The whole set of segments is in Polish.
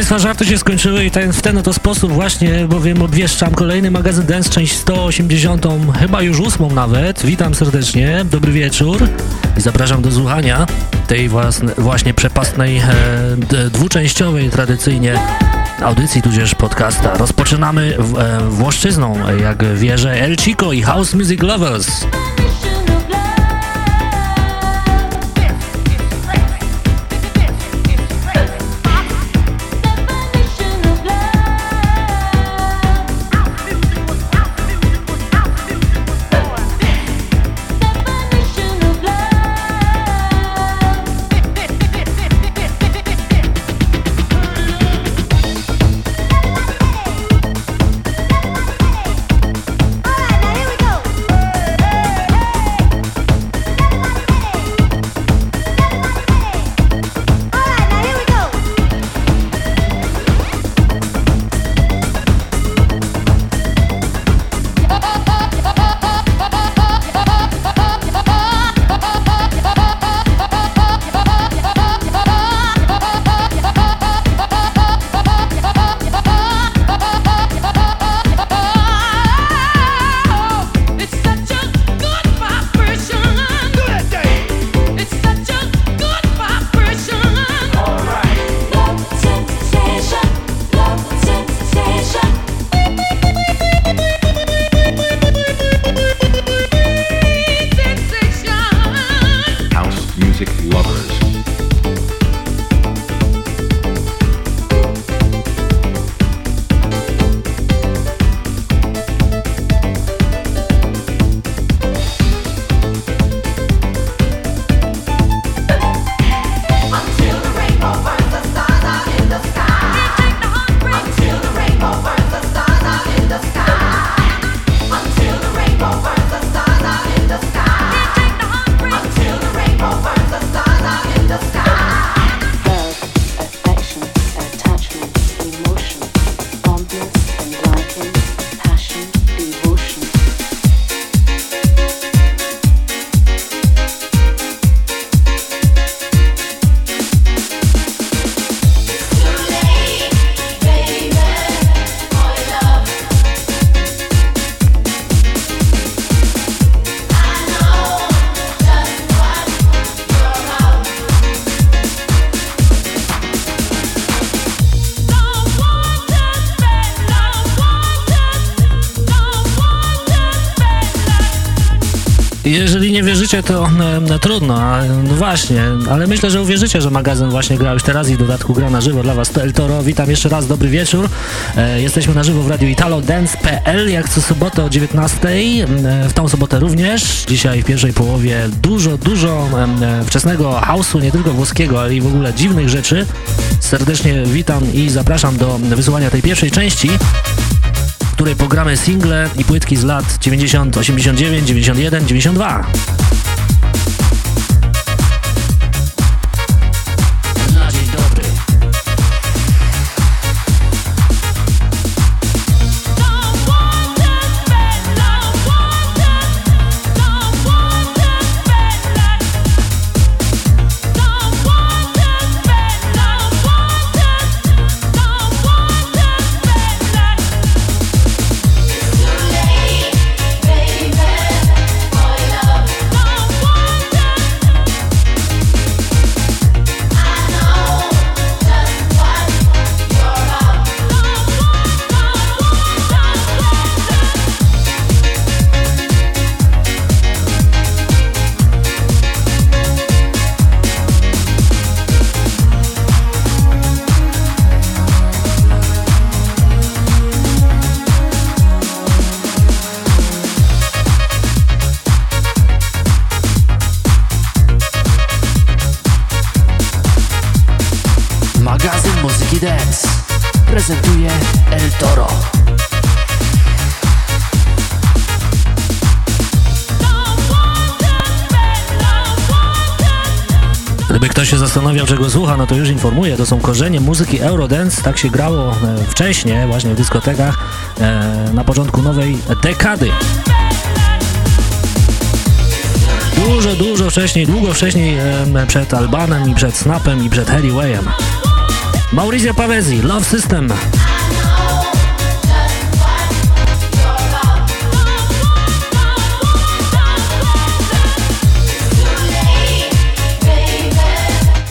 Państwa, żarty się skończyły i ten, w ten oto sposób właśnie, bowiem obwieszczam kolejny magazyn Dance, część 180, chyba już ósmą nawet. Witam serdecznie, dobry wieczór i zapraszam do słuchania tej własne, właśnie przepastnej, e, dwuczęściowej tradycyjnie audycji, tudzież podcasta. Rozpoczynamy w, e, Włoszczyzną, jak wierzę, El Chico i House Music Lovers. To e, trudno, no właśnie, ale myślę, że uwierzycie, że magazyn właśnie grał już teraz i w dodatku gra na żywo dla Was El Toro. Witam jeszcze raz, dobry wieczór. E, jesteśmy na żywo w radiu italodance.pl, jak co sobotę o 19, e, w tą sobotę również. Dzisiaj w pierwszej połowie dużo, dużo e, wczesnego house'u, nie tylko włoskiego, ale i w ogóle dziwnych rzeczy. Serdecznie witam i zapraszam do wysłuchania tej pierwszej części której pogramy single i płytki z lat 90, 89, 91, 92. czego słucha, no to już informuję. To są korzenie muzyki Eurodance. Tak się grało e, wcześniej, właśnie w dyskotekach e, na początku nowej dekady. Dużo, dużo wcześniej, długo wcześniej przed Albanem i przed Snapem i przed Harry Wayem. Maurizio Pavesi, Love System.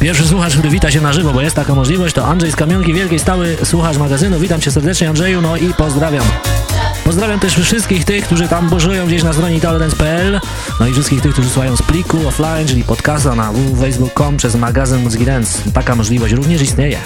Pierwszy słuchacz, który wita się na żywo, bo jest taka możliwość, to Andrzej z Kamionki Wielkiej, stały słuchacz magazynu. Witam cię serdecznie Andrzeju, no i pozdrawiam. Pozdrawiam też wszystkich tych, którzy tam burzują gdzieś na stronie italodance.pl no i wszystkich tych, którzy słuchają z pliku offline, czyli podcasta na www.facebook.com przez magazyn Muzyki. Taka możliwość również istnieje.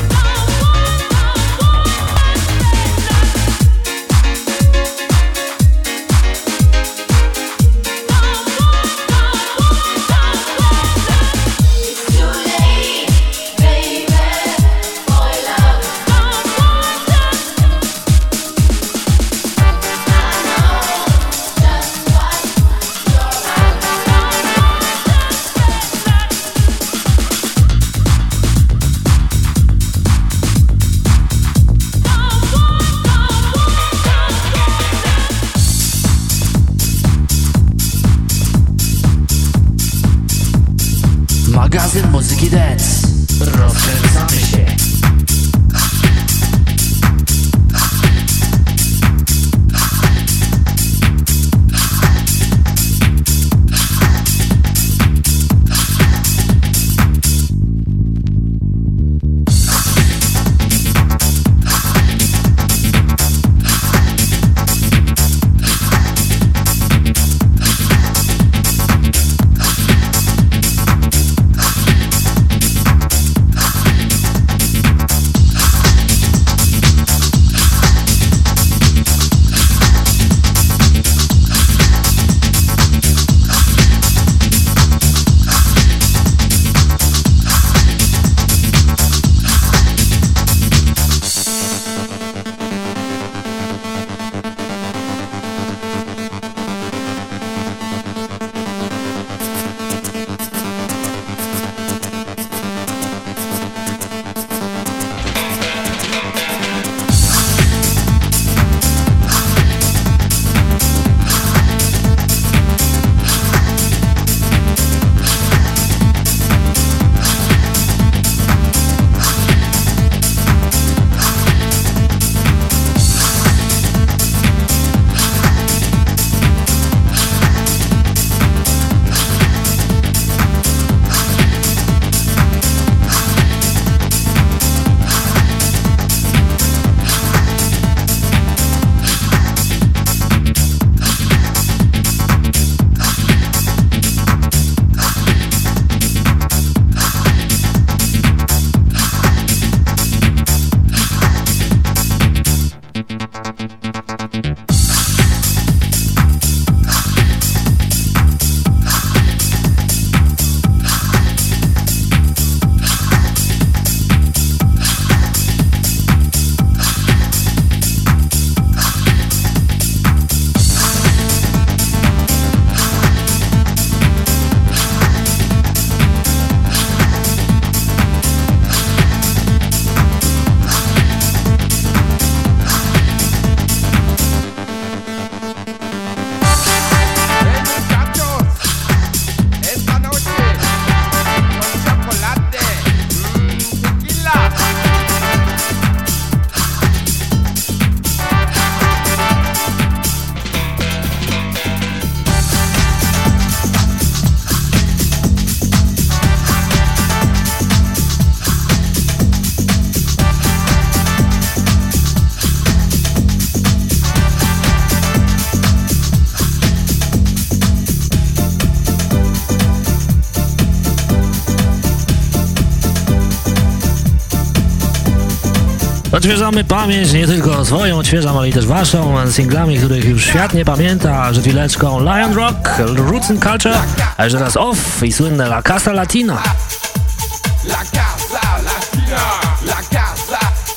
Odświeżamy pamięć, nie tylko swoją odświeżam, ale i też waszą, singlami, których już świat nie pamięta, przed chwileczką Lion Rock, Roots and Culture, a jeszcze raz Off i słynne La Casa Latina.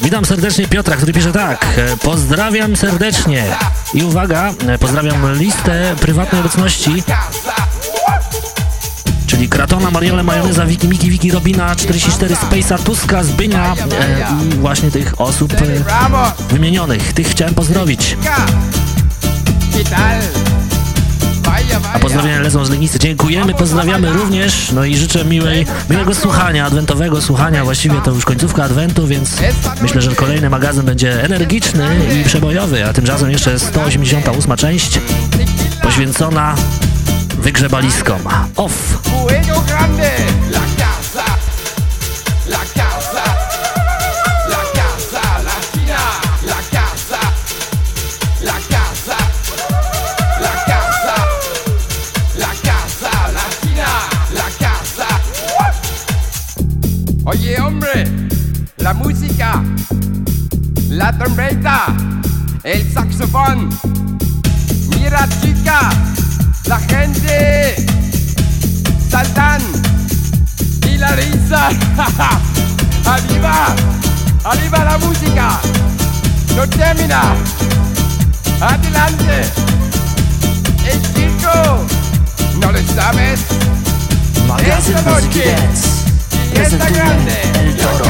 Witam serdecznie Piotra, który pisze tak. Pozdrawiam serdecznie. I uwaga, pozdrawiam listę prywatnej obecności Kratona, Mariole, Majoneza, Wiki, Miki, Wiki, Robina, 44, Space'a, Tuska, Zbynia e, i właśnie tych osób e, wymienionych. Tych chciałem pozdrowić. A pozdrowienia lecą z Legnicy. Dziękujemy, pozdrawiamy również, no i życzę miłej, miłego słuchania, adwentowego słuchania. Właściwie to już końcówka adwentu, więc myślę, że kolejny magazyn będzie energiczny i przebojowy, a tymczasem jeszcze 188 część poświęcona wygrzebaliskom. Off! sueño grande. La casa, la casa, la casa la latina. La casa, la casa, la casa, la casa latina. La casa. Oye, hombre, la música, la trompeta, el saxofón. Mira, chica, la gente saltan y la risa. ¡Arriba! ¡Arriba la música! ¡No termina! ¡Adelante! ¡El circo! ¿No lo sabes? Magazyn Esta noche Fiesta prezentuje grande, El Toro.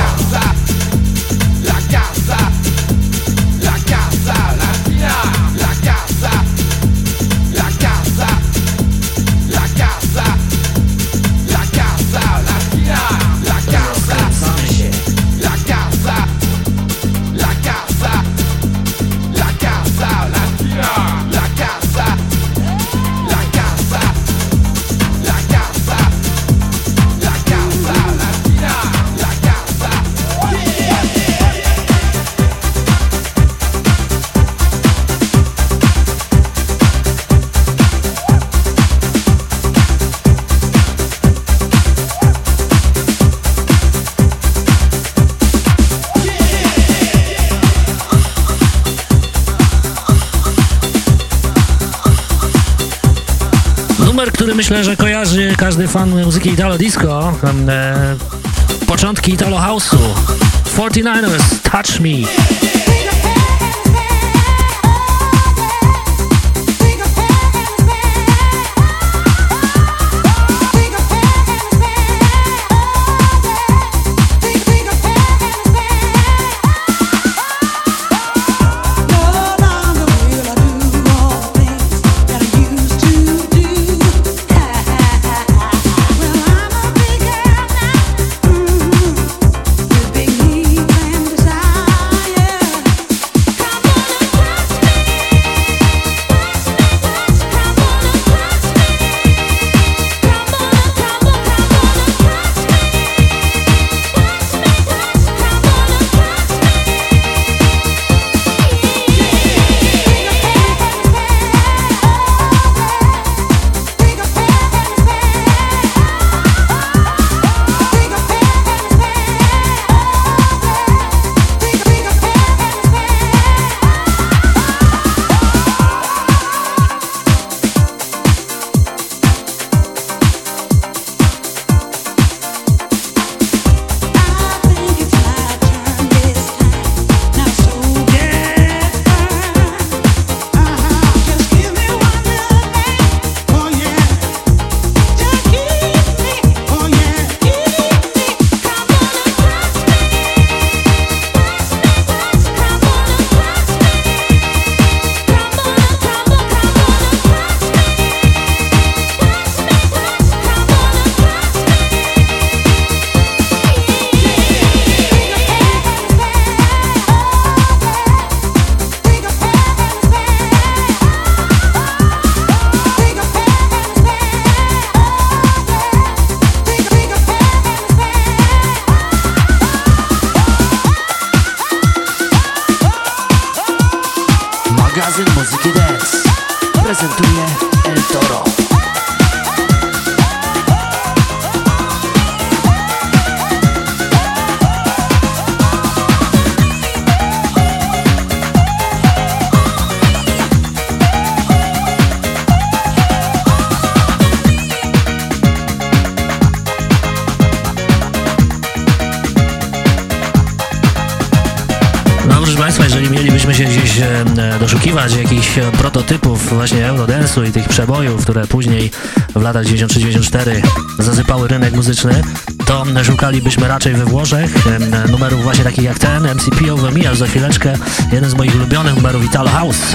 Myślę, że kojarzy każdy fan muzyki Italo Disco. E, początki Italo House'u. 49ers, Touch Me. Jeżeli mielibyśmy się gdzieś e, doszukiwać jakichś prototypów właśnie Eurodance'u i tych przebojów, które później w latach 93-94 zasypały rynek muzyczny, to szukalibyśmy raczej we Włoszech e, numerów właśnie takich jak ten, MCP Over Me, aż za chwileczkę jeden z moich ulubionych numerów Italo House.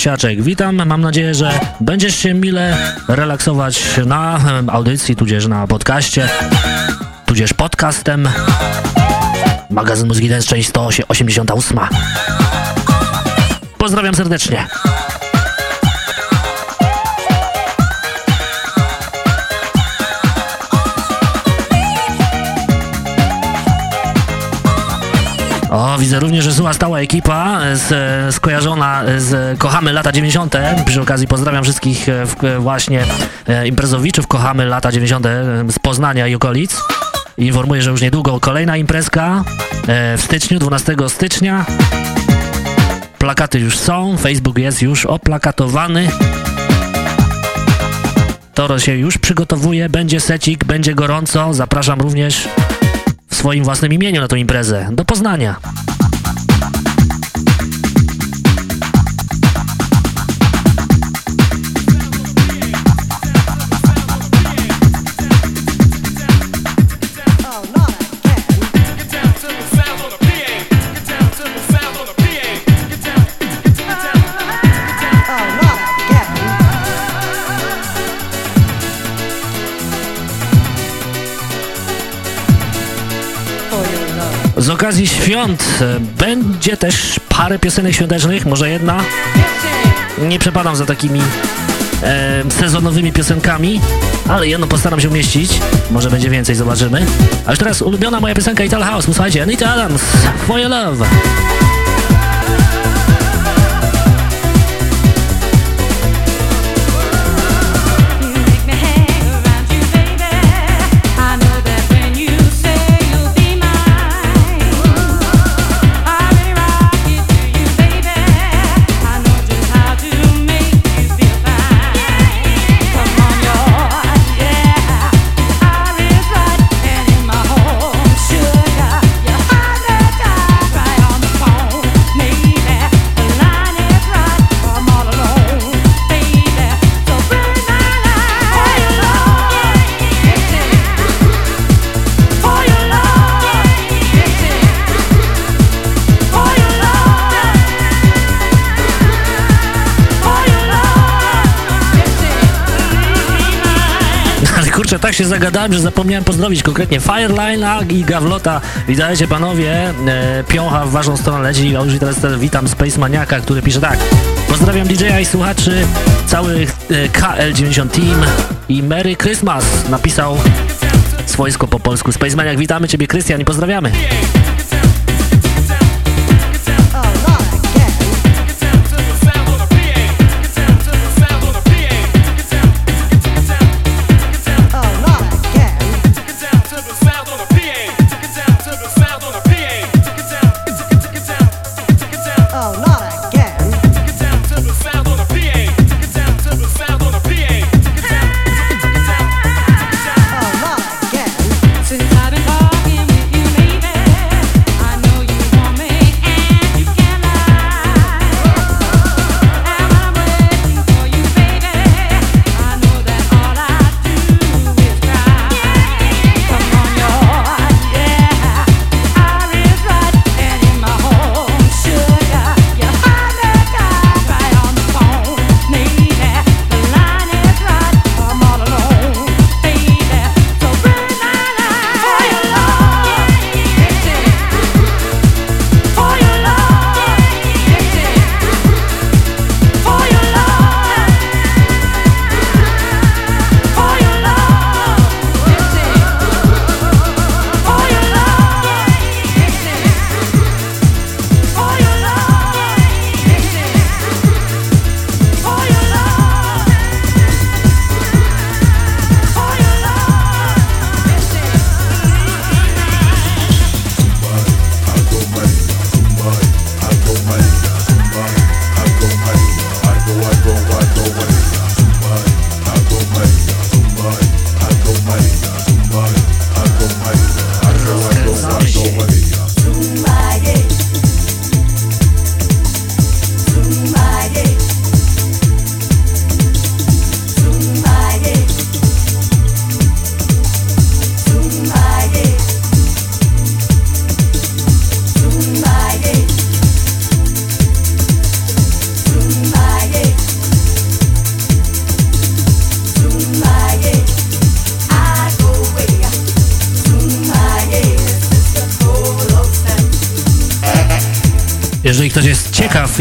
Cześć Gosiaczek, witam. Mam nadzieję, że będziesz się mile relaksować na audycji, tudzież na podcaście, tudzież podcastem. Magazyn Muzyki Dance, część 188. Pozdrawiam serdecznie. O, widzę również, że była stała ekipa z, skojarzona z Kochamy lata 90. Przy okazji pozdrawiam wszystkich e, właśnie e, imprezowiczów Kochamy lata 90. z Poznania i okolic. Informuję, że już niedługo kolejna imprezka e, w styczniu, 12 stycznia. Plakaty już są, Facebook jest już oplakatowany. Toro się już przygotowuje, będzie secik, będzie gorąco. Zapraszam również w swoim własnym imieniu na tą imprezę. Do Poznania. Okazji świąt e, będzie też parę piosenek świątecznych, może jedna. Nie przepadam za takimi e, sezonowymi piosenkami, ale jedno postaram się umieścić. Może będzie więcej, zobaczymy. A już teraz ulubiona moja piosenka Ital House. Posłuchajcie, Anita Adams, For Your Love. Się zagadałem, że zapomniałem pozdrowić konkretnie Fireline i Gawlota. Witajcie panowie, e, piącha w waszą stronę leci, a już teraz witam Space Maniaka, który pisze tak. Pozdrawiam DJ-a i słuchaczy, cały e, KL90 Team i Merry Christmas napisał swojsko po polsku. Space Maniak, witamy ciebie Krystian i pozdrawiamy.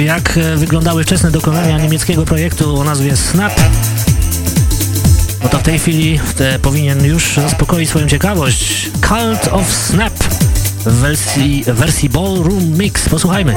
jak e, wyglądały wczesne dokonania niemieckiego projektu o nazwie Snap. No to w tej chwili te powinien już zaspokoić swoją ciekawość. Cult of Snap w wersji, wersji Ballroom Mix. Posłuchajmy.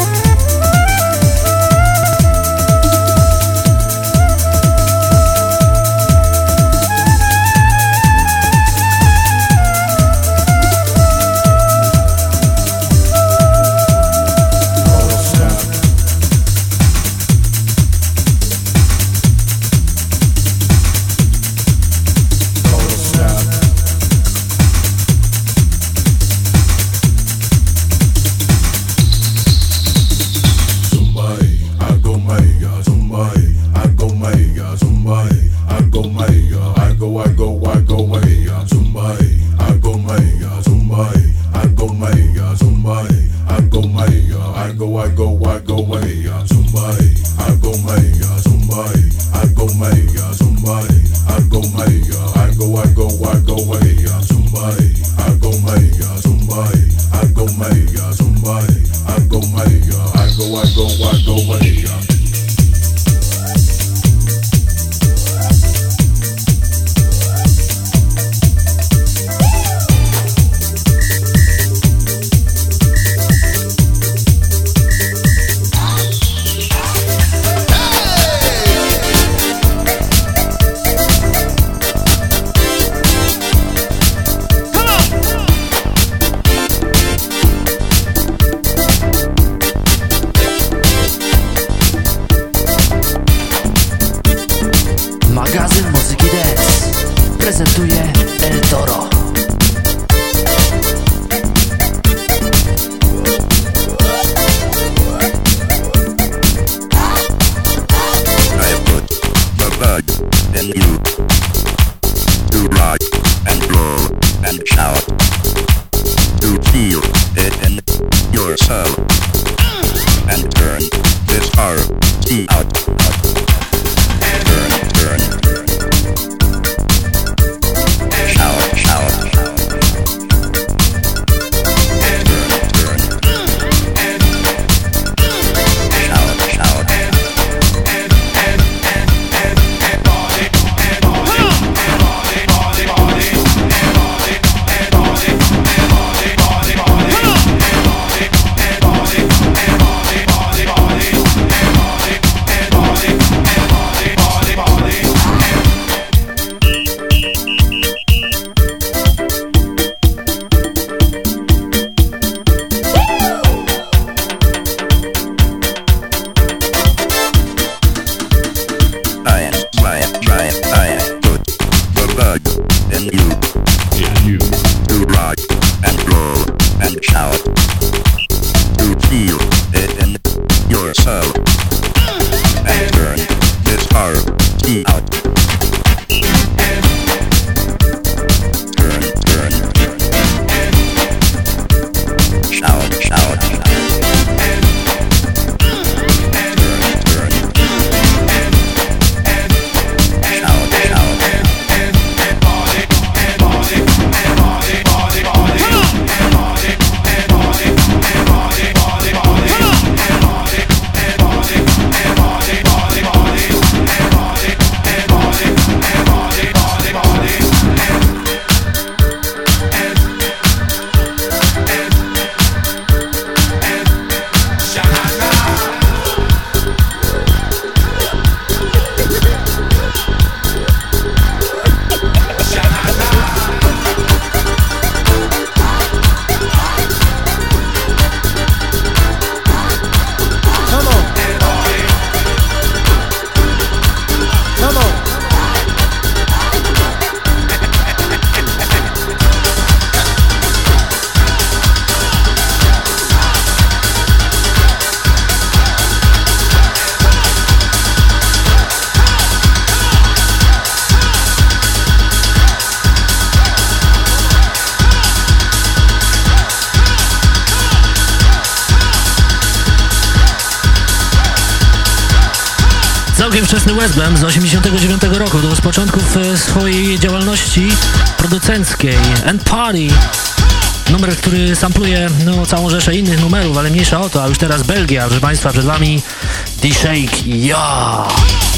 Wczesny Westbam z 89 roku, do początków e, swojej działalności producenckiej and party. Numer, który sampluje no, całą rzeszę innych numerów, ale mniejsza o to, a już teraz Belgia, proszę Państwa, przed Wami D-Shake, ja! Yeah!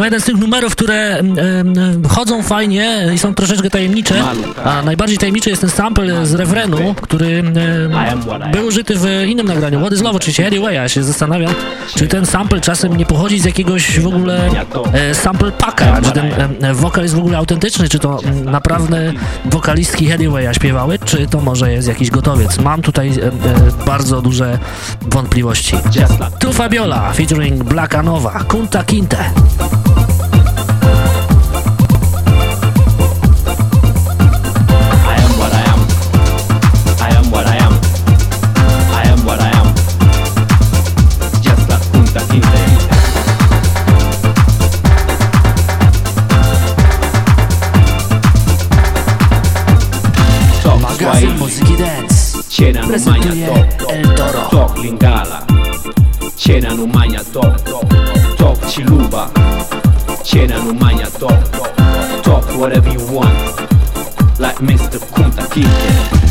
Państwa, jeden z tych numerów, które fajnie i są troszeczkę tajemnicze, a najbardziej tajemniczy jest ten sample z refrenu, który em, był użyty w innym nagraniu. What is Love, oczywiście Eddie Way, ja się zastanawiam, czy ten sample czasem nie pochodzi z jakiegoś w ogóle e, sample packa, czy ten em, wokal jest w ogóle autentyczny, czy to mm, naprawdę wokalistki Headwaya śpiewały, czy to może jest jakiś gotowiec. Mam tutaj em, e, bardzo duże wątpliwości. Tu Fabiola featuring Blackanova, Kunta Kinte. Uruguay Music y Dance Chena Numaña Top El Toro Top Lingala Chena Numaña Top Top Chiluba Chena Numaña Top Top Whatever You Want. Like Mr. Kunta Kinte.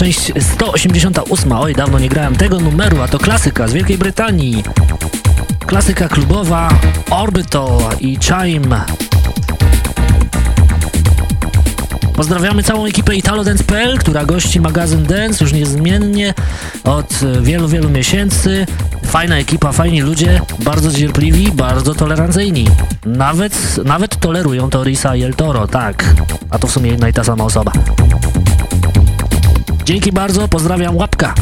Część 188. Oj, dawno nie grałem tego numeru, a to klasyka z Wielkiej Brytanii. Klasyka klubowa Orbital i Chime. Pozdrawiamy całą ekipę ItaloDance.pl, która gości magazyn Dance już niezmiennie od e, wielu, wielu miesięcy. Fajna ekipa, fajni ludzie, bardzo cierpliwi, bardzo tolerancyjni. Nawet, nawet tolerują Torisa i El Toro, tak. A to w sumie jedna i ta sama osoba. Dzięki bardzo, pozdrawiam, łapka.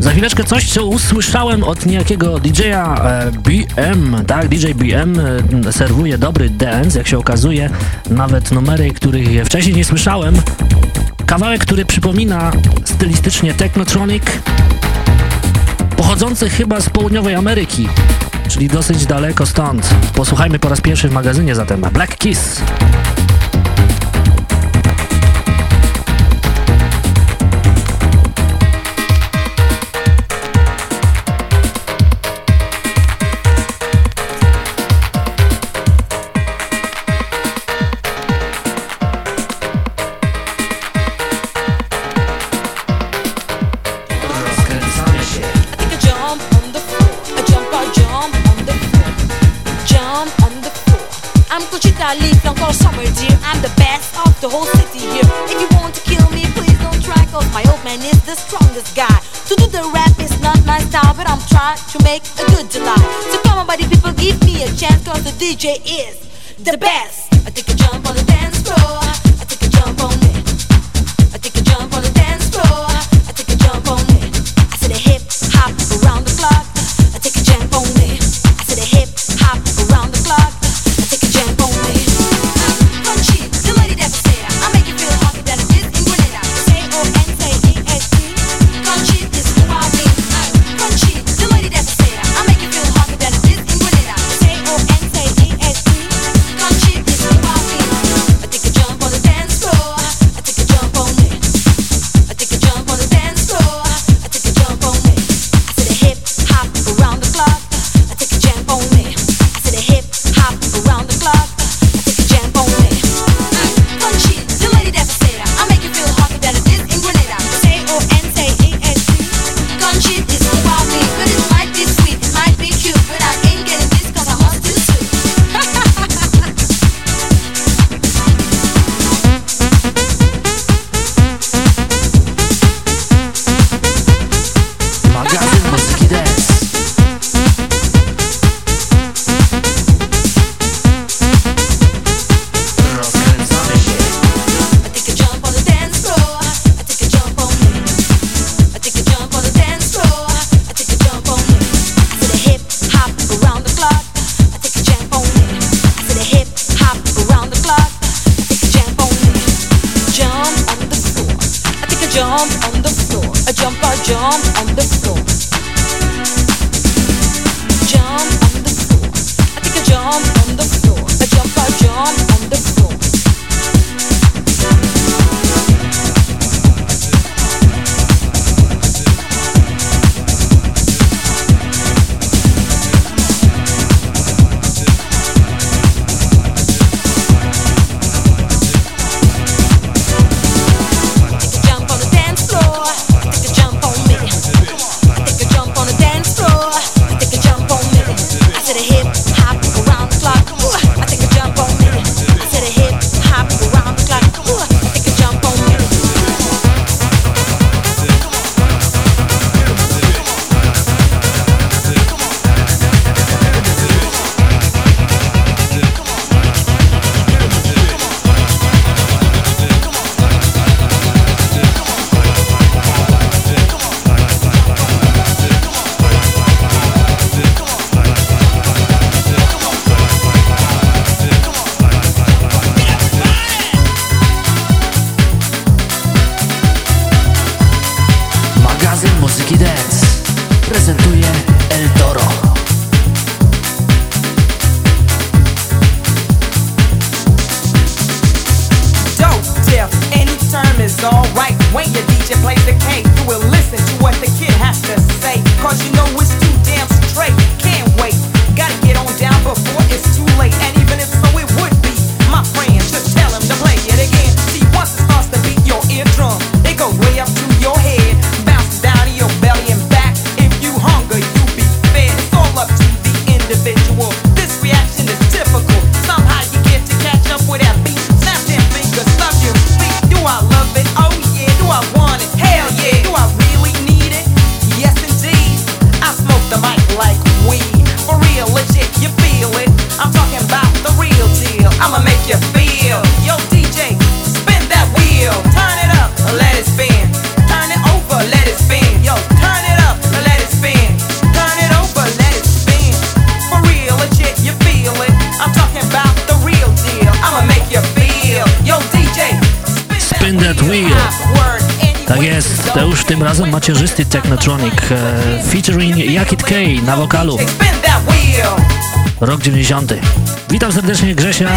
Za chwileczkę coś, co usłyszałem od niejakiego DJ-a e, BM, tak, DJ BM e, serwuje dobry dance, jak się okazuje, nawet numery, których wcześniej nie słyszałem. Kawałek, który przypomina stylistycznie Technotronic, pochodzący chyba z południowej Ameryki, czyli dosyć daleko stąd. Posłuchajmy po raz pierwszy w magazynie zatem Black Kiss. Call summer dear. I'm the best of the whole city here. If you want to kill me, please don't try, cause my old man is the strongest guy. To do the rap is not my style, but I'm trying to make a good July. So come on, buddy, people, give me a chance, cause the DJ is the best. jump on the floor, a jump, I jump on the floor. macierzysty Technotronic e, featuring Jakit K na wokalu. Rok 90. Witam serdecznie Grzesia,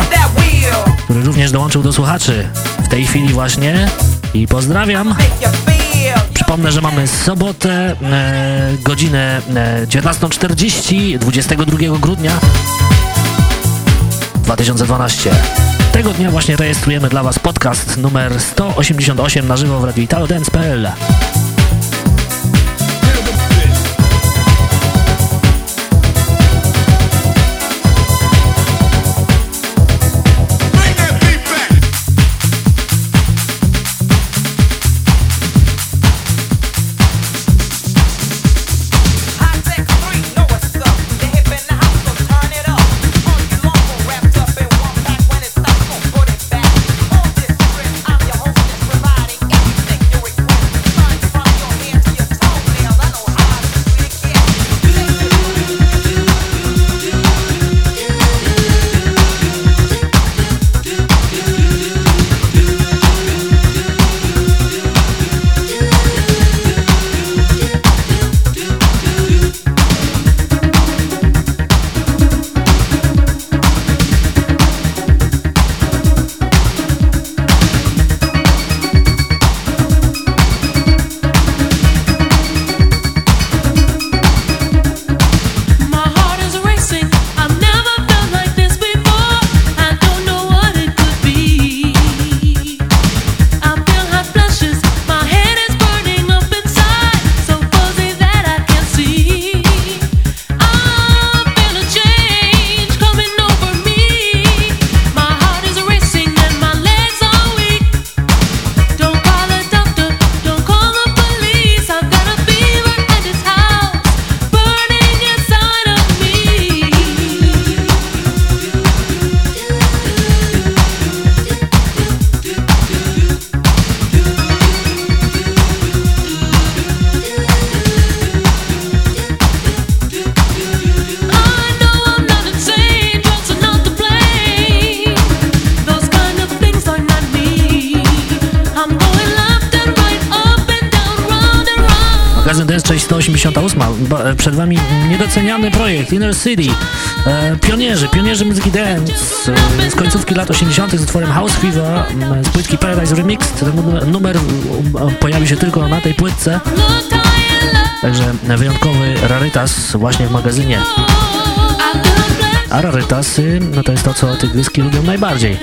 który również dołączył do słuchaczy w tej chwili właśnie i pozdrawiam. Przypomnę, że mamy sobotę, e, godzinę e, 19.40 22 grudnia 2012. Tego dnia właśnie rejestrujemy dla Was podcast numer 188 na żywo w Radio Italo niedoceniany projekt Inner City. E, pionierzy, pionierzy muzyki dance e, z końcówki lat 80. z utworem House Fever z płytki Paradise Remix. Ten numer, numer pojawi się tylko na tej płytce. Także wyjątkowy rarytas właśnie w magazynie. A rarytasy, no to jest to, co tygryski lubią najbardziej.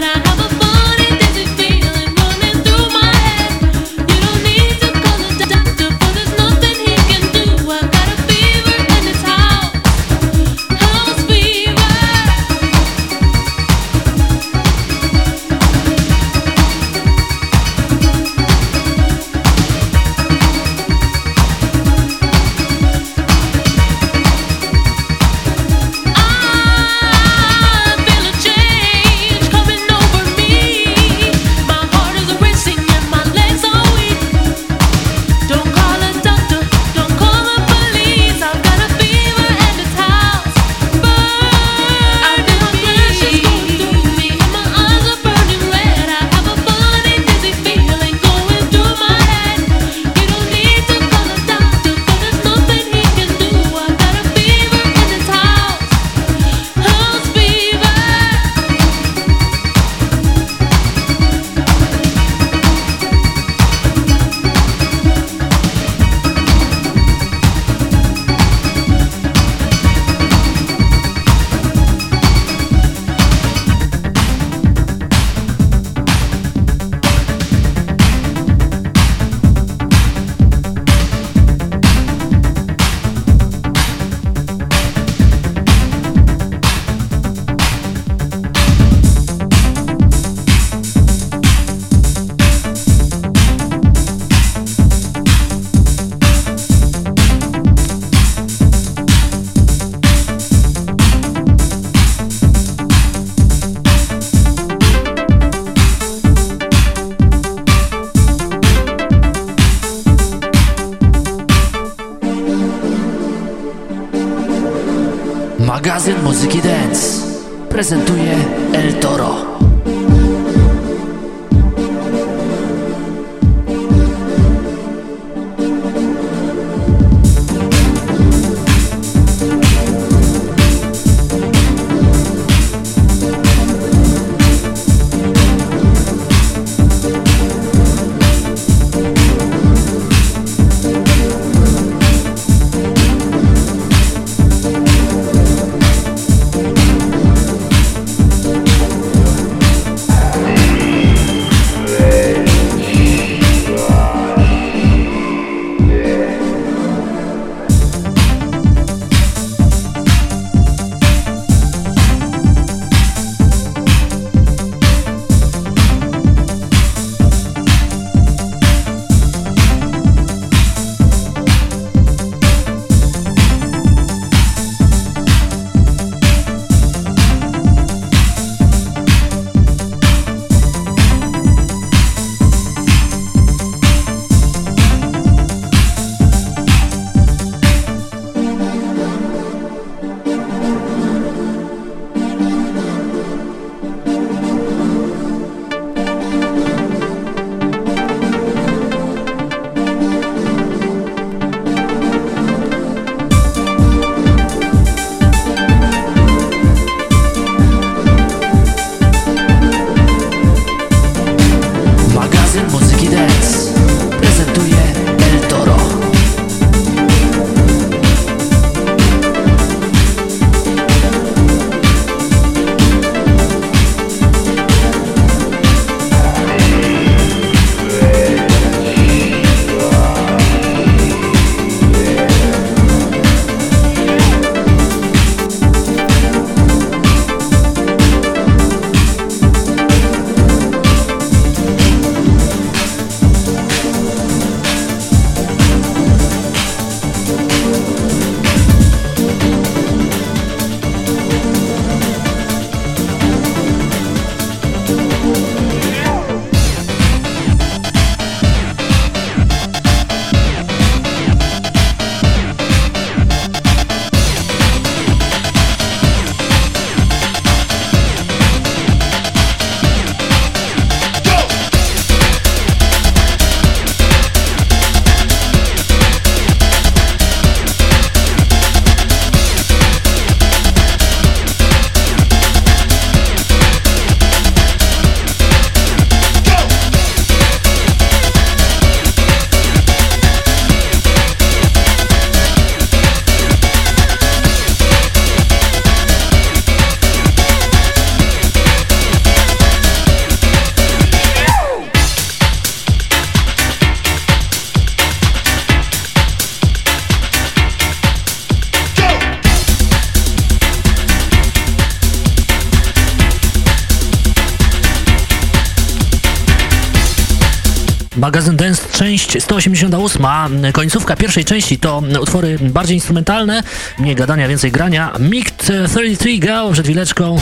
188, końcówka pierwszej części to utwory bardziej instrumentalne, mniej gadania, więcej grania. Mikt e, 33 grał przed chwileczką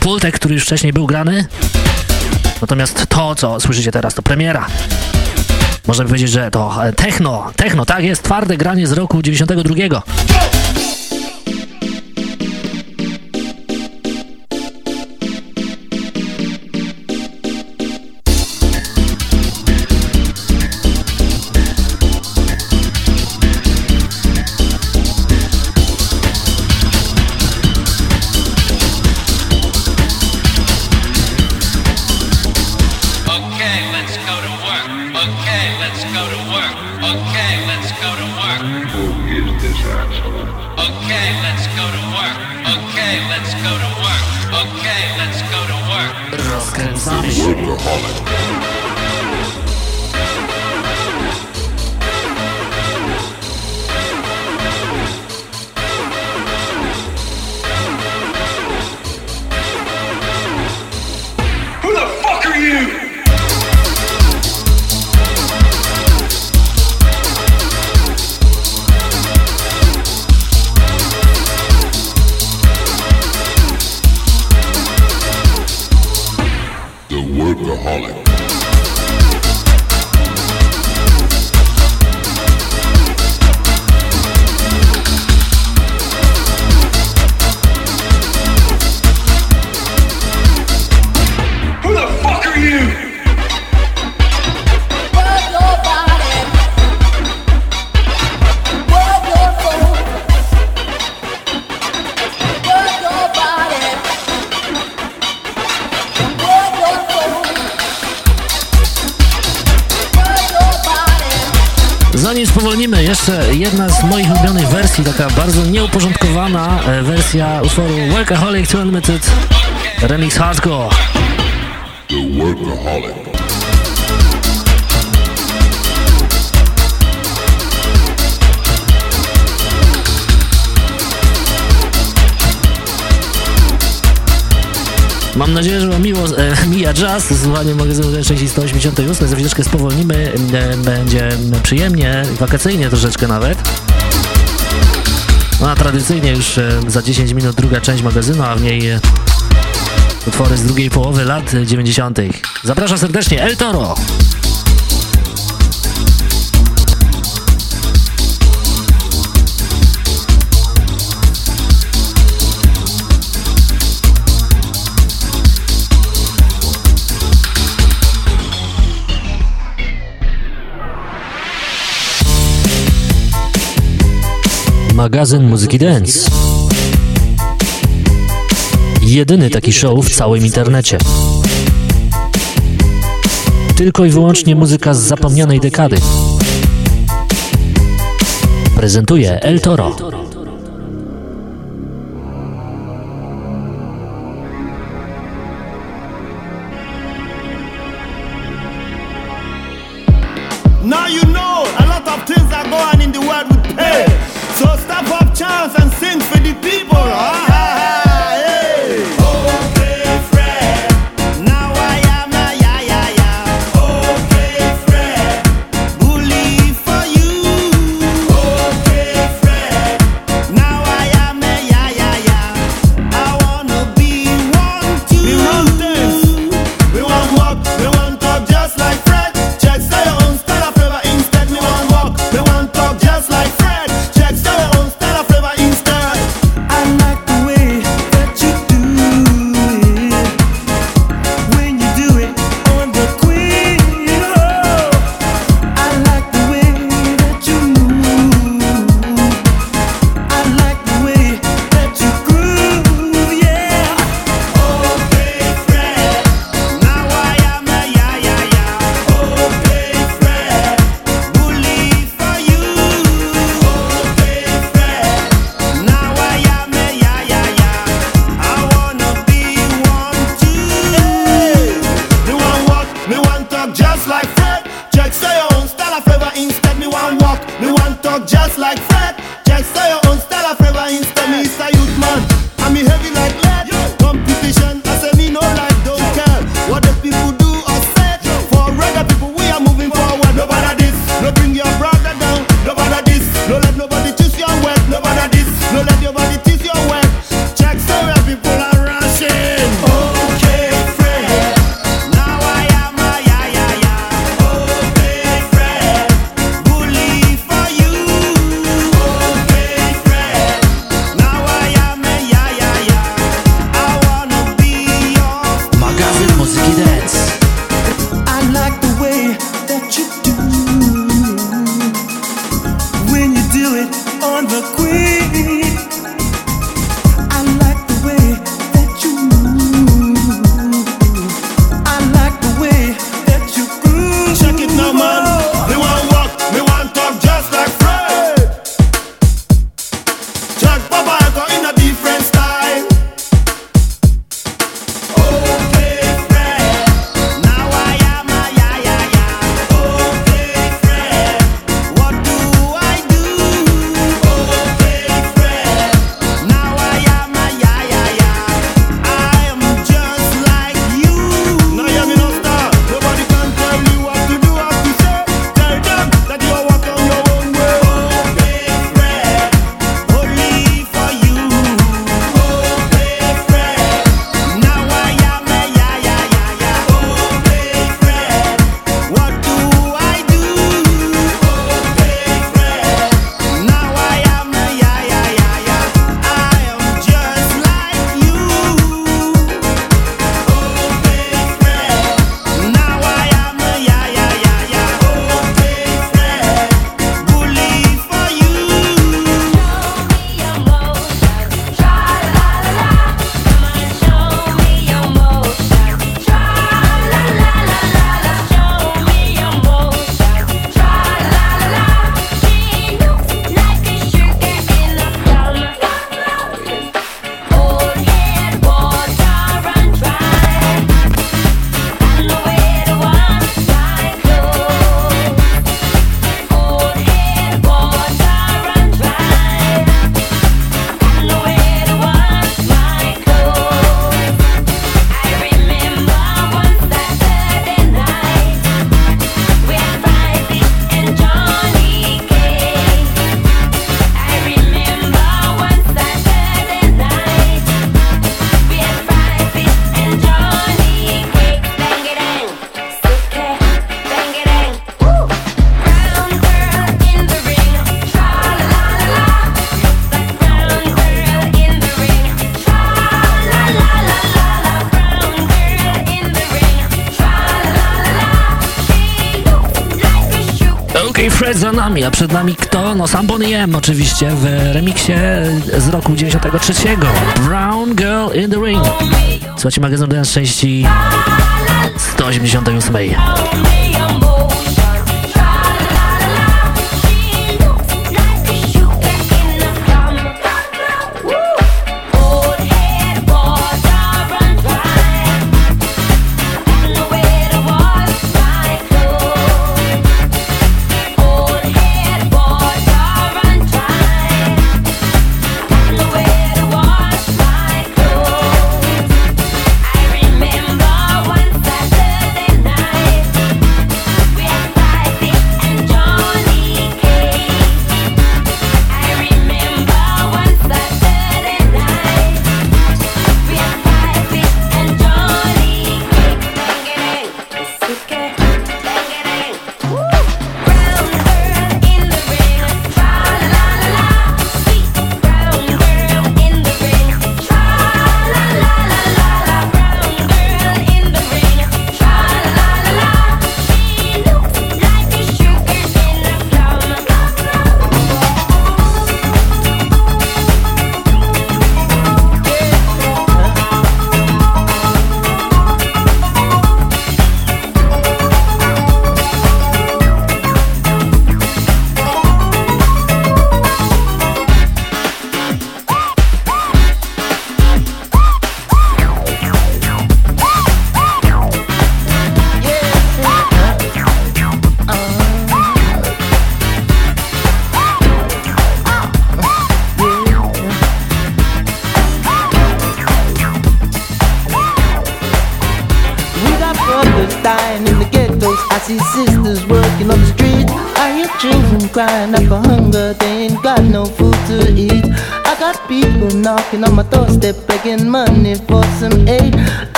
Pultek, który już wcześniej był grany. Natomiast to, co słyszycie teraz, to premiera. Możemy powiedzieć, że to e, techno, techno, tak jest, twarde granie z roku 92. bardzo nieuporządkowana e, wersja utworu Workaholic 2 Unlimited Remix Hardcore. The Mam nadzieję, że miło e, mija jazz z słuchaniem magazynu części 188. Za chwileczkę spowolnimy, e, będzie przyjemnie, wakacyjnie troszeczkę nawet. No a tradycyjnie już e, za 10 minut druga część magazynu, a w niej e, utwory z drugiej połowy lat 90. Zapraszam serdecznie, El Toro! magazyn muzyki dance. Jedyny taki show w całym internecie. Tylko i wyłącznie muzyka z zapomnianej dekady. Prezentuje El Toro. OK Fred za nami, a przed nami kto? No sam Bonnie M oczywiście w remiksie z roku 93. Brown Girl in the Ring. Słuchajcie magazyn Dance części 188.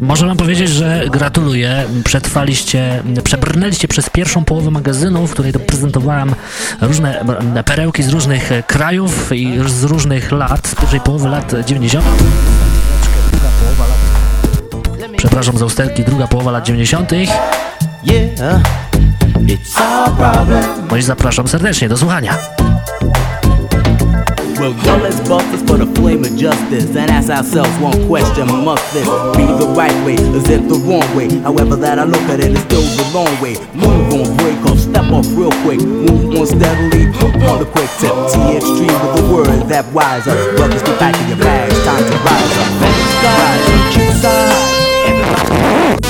Może wam powiedzieć, że gratuluję. Przetrwaliście, przebrnęliście przez pierwszą połowę magazynu, w której to prezentowałem różne perełki z różnych krajów i z różnych lat, z pierwszej połowy lat 90. Przepraszam za usterki, druga połowa lat 90. Yeah, it's our problem. No i zapraszam serdecznie do słuchania. Well, yo, let's bust for the flame of justice. And ask ourselves one question Must this be the right way? Is it the wrong way? However that I look at it, it's still the long way. Move on, break off, step off real quick. Move on steadily, on the quick. Tip T extreme with the word that wise up. Brothers, get back in your bags, time to rise up. Rise up, choose side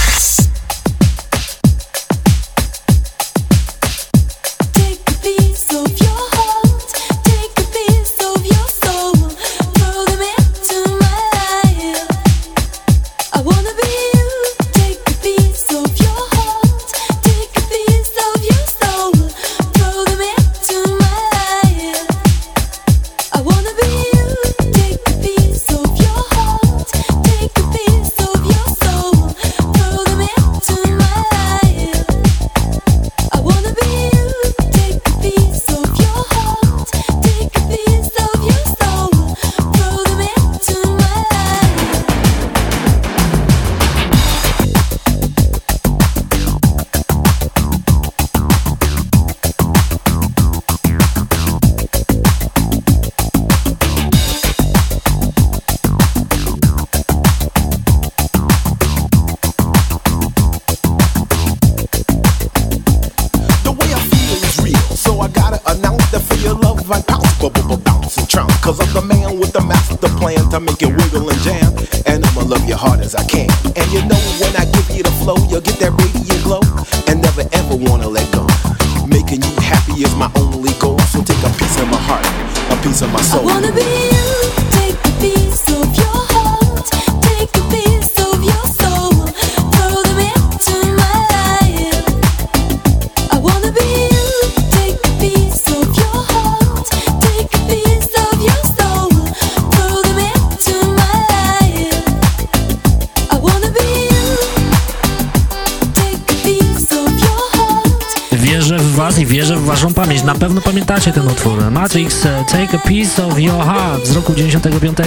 Ten utwór? Matrix e, Take a Piece of Your Heart z roku 95,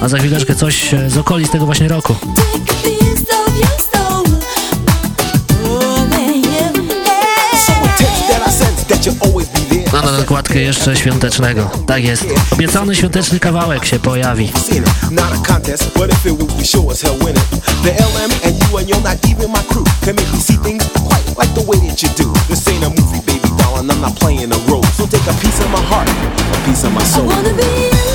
a za chwileczkę coś e, z okolic tego właśnie roku. A na nakładkę jeszcze świątecznego. Tak jest. Obiecany świąteczny kawałek się pojawi. Not I'm not playing a role. So take a piece of my heart, a piece of my soul.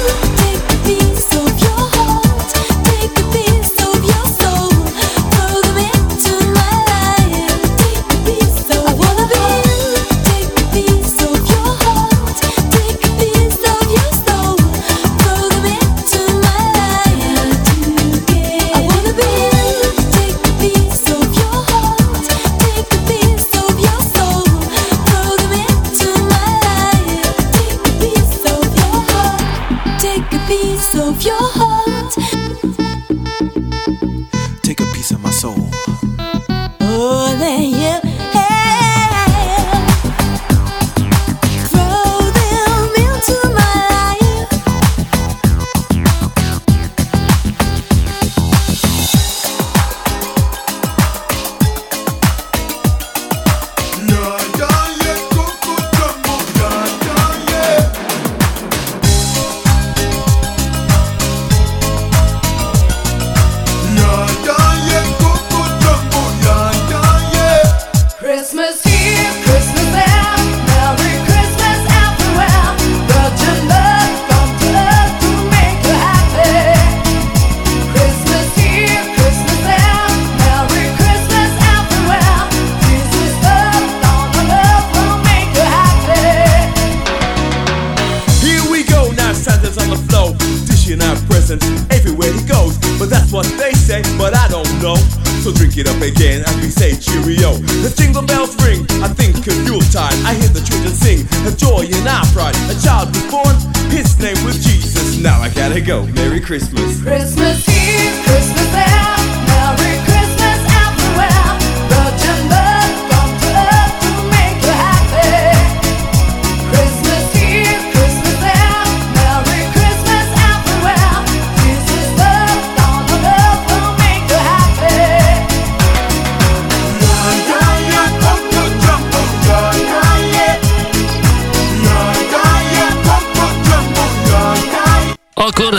it up again and we say cheerio. The jingle bells ring, I think of Yuletide. I hear the children sing, a joy and our pride. A child was born, his name was Jesus. Now I gotta go. Merry Christmas. Christmas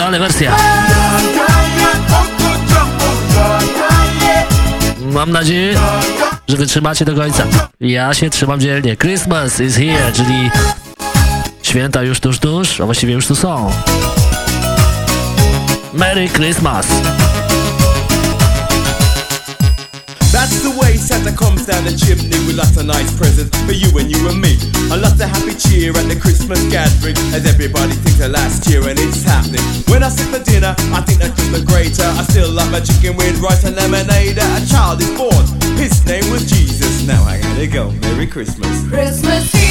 ale wersja. Mam nadzieję, że wytrzymacie do końca. Ja się trzymam dzielnie. Christmas is here, czyli święta już tuż, tuż, a właściwie już tu są. Merry Christmas! Every Santa comes down the chimney with lots of nice presents for you and you and me. A lot of happy cheer at the Christmas gathering as everybody thinks of last year and it's happening. When I sit for dinner, I think that Christmas greater. I still love my chicken with rice and lemonade. A child is born, his name was Jesus. Now I gotta go. Merry Christmas. Christmas Eve.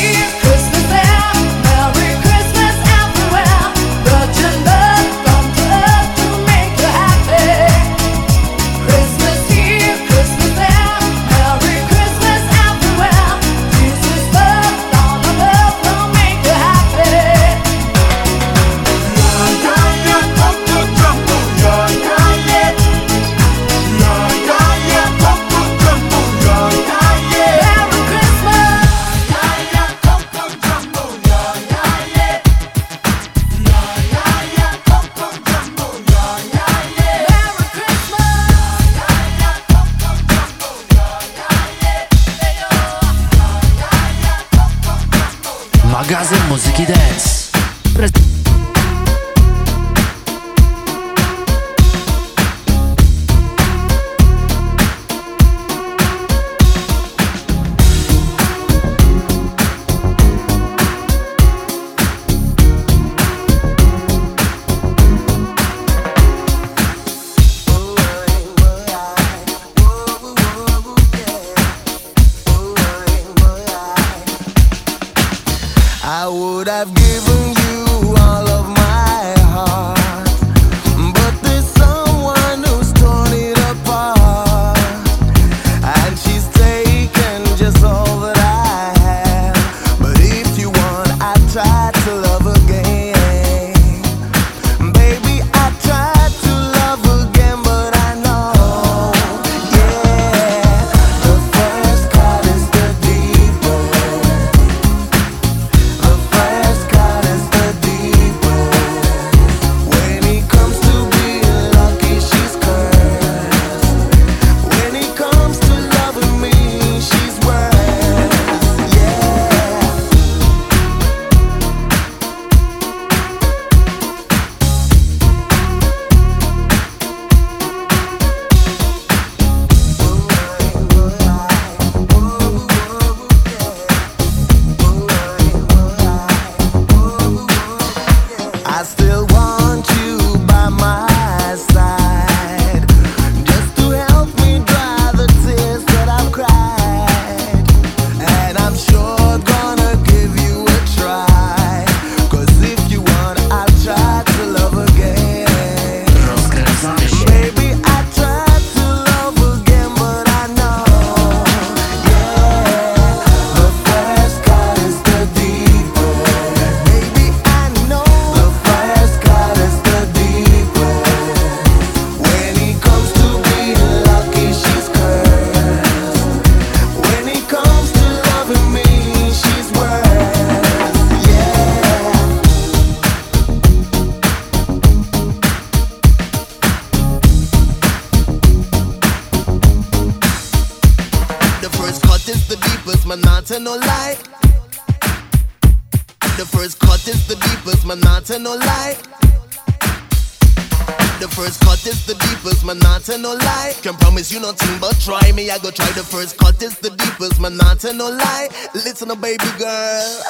Promise you nothing but try me. I go try the first cut is the deepest, man, not tell no lie. Listen, up, baby girl.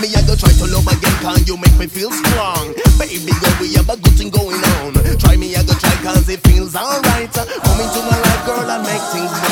Me, I go try to love again, can you make me feel strong? Baby girl, we have a good thing going on. Try me, I go try, cause it feels alright. Come into my life, girl, and make things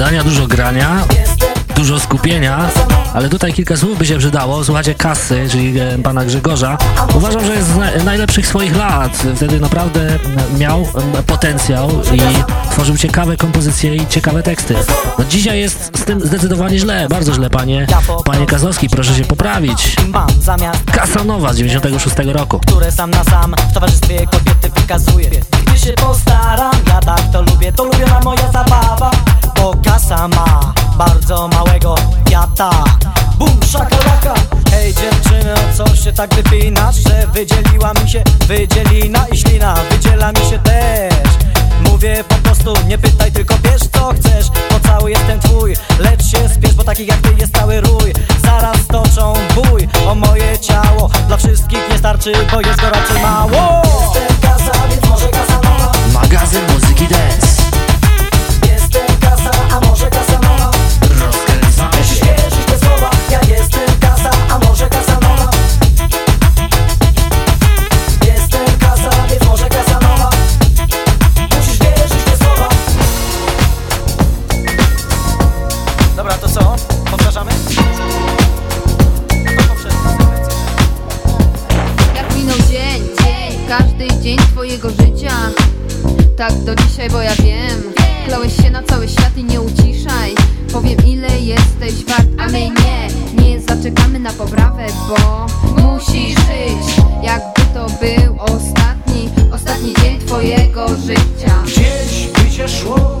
gadania, dużo grania, dużo skupienia, ale tutaj kilka słów by się przydało. Słuchacie Kasy, czyli e, pana Grzegorza. Uważam, że jest z na- najlepszych swoich lat. Wtedy naprawdę miał potencjał i tworzył ciekawe kompozycje i ciekawe teksty. No dzisiaj jest z tym zdecydowanie źle, bardzo źle, panie, panie Kazowski, proszę się poprawić. Kasanowa z 96 roku. które sam na sam w towarzystwie kobiety wykazuję Gdy się postaram, ja tak to lubię, to lubiona moja zabawa Bo kasa ma bardzo małego wiata. Bum, szakalaka Hej dziewczyny, o co się tak wypinasz? Że wydzieliła mi się wydzielina i ślina Wydziela mi się też. Mówię po prostu, nie pytaj, tylko bierz co chcesz. Bo cały jestem twój, lecz się spiesz Bo takich jak ty jest cały rój. Zaraz toczą bój o moje ciało. Dla wszystkich nie starczy, bo jest go raczej mało. Jestem kasa, więc może kasa Magazyn muzyki dance. Tak do dzisiaj, bo ja wiem. Klałeś się na cały świat i nie uciszaj. Powiem ile jesteś wart, a my nie. Nie zaczekamy na poprawę, bo musisz żyć Jakby to był ostatni, ostatni dzień twojego życia. Gdzieś by się szło,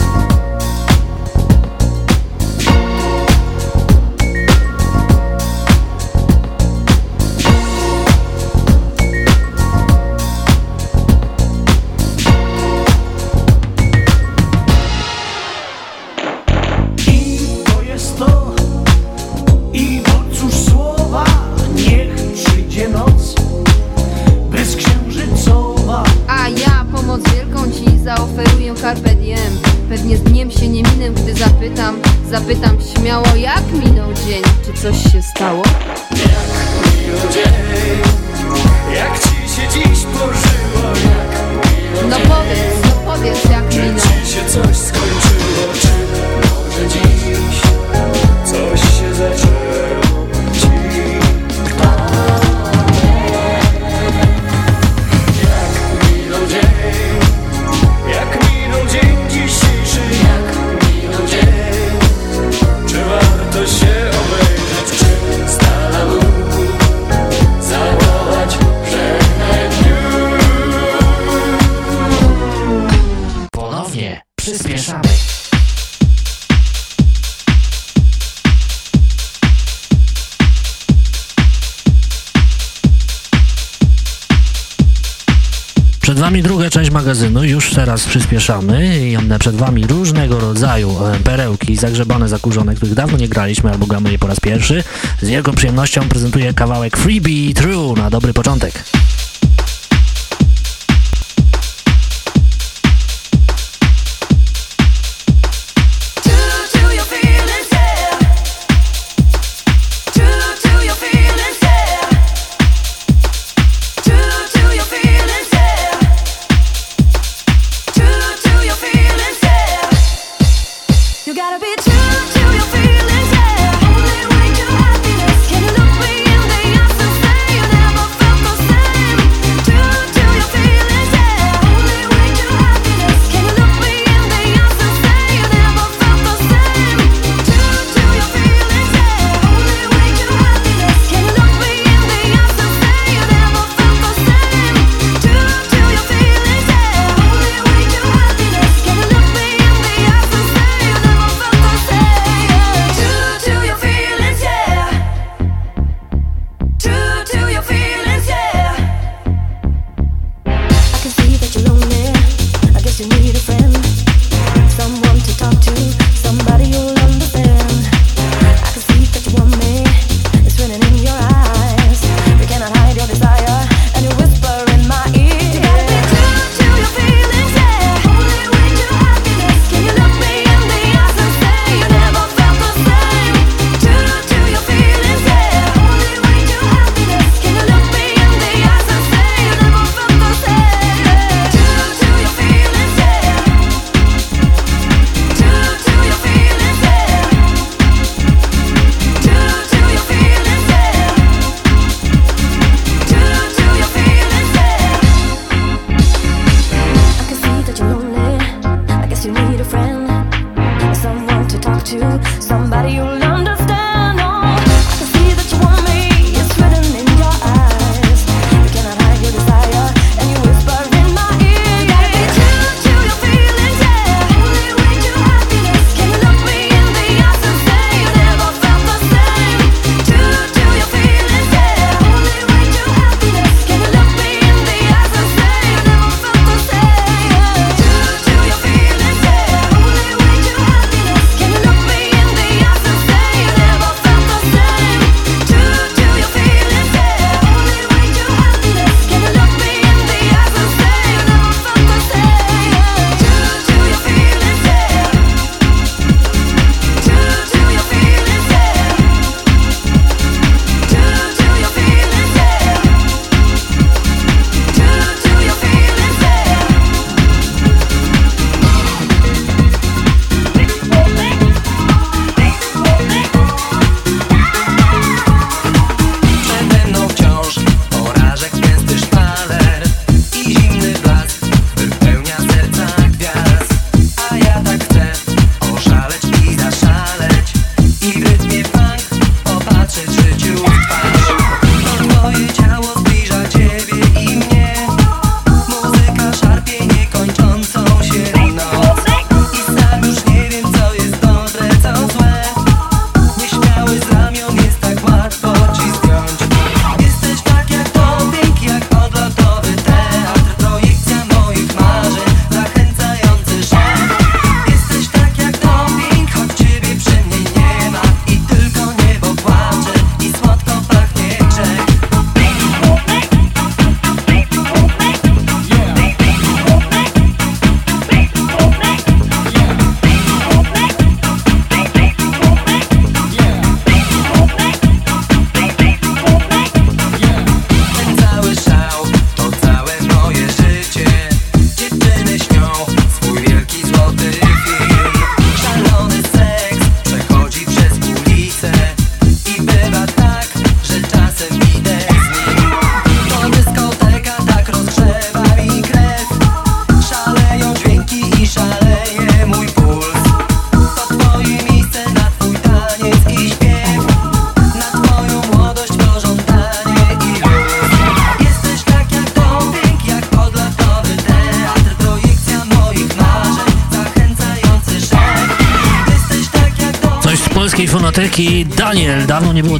magazynu no już teraz przyspieszamy i przed Wami różnego rodzaju e, perełki zagrzebane, zakurzone, których dawno nie graliśmy albo gramy je po raz pierwszy. Z wielką przyjemnością prezentuję kawałek Freebie True na dobry początek.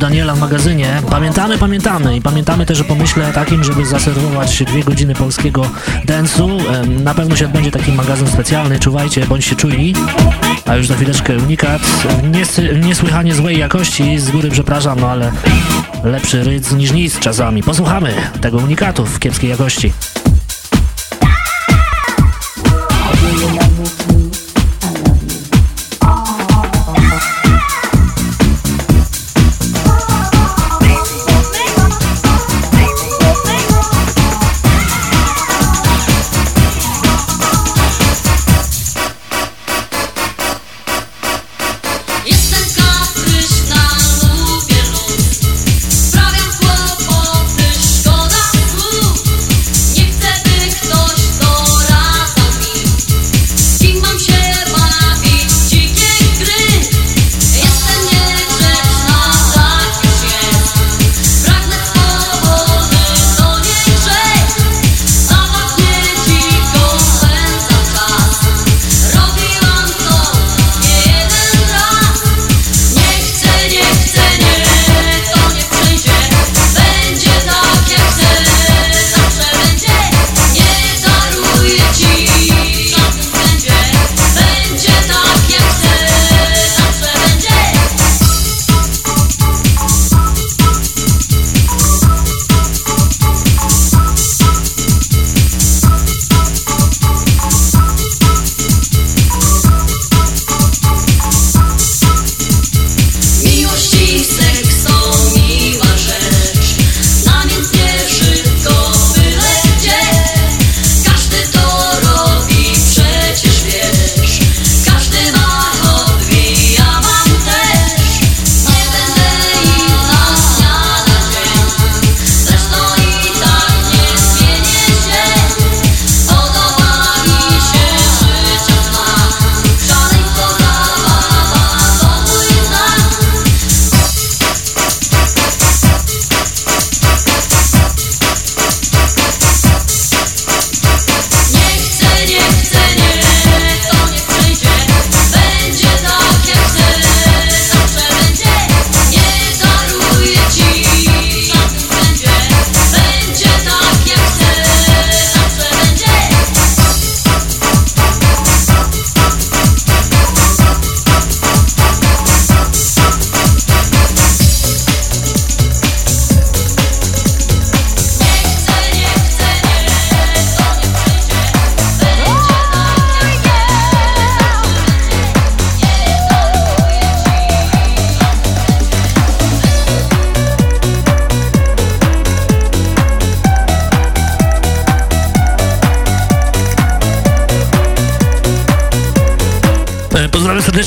Daniela w magazynie. Pamiętamy, pamiętamy i pamiętamy też o pomyśle takim, żeby zaserwować dwie godziny polskiego densu. Na pewno się odbędzie taki magazyn specjalny, czuwajcie, bądźcie czujni. A już za chwileczkę unikat Niesy, niesłychanie złej jakości, z góry przepraszam, no ale lepszy rydz niż nic czasami. Posłuchamy tego unikatu w kiepskiej jakości.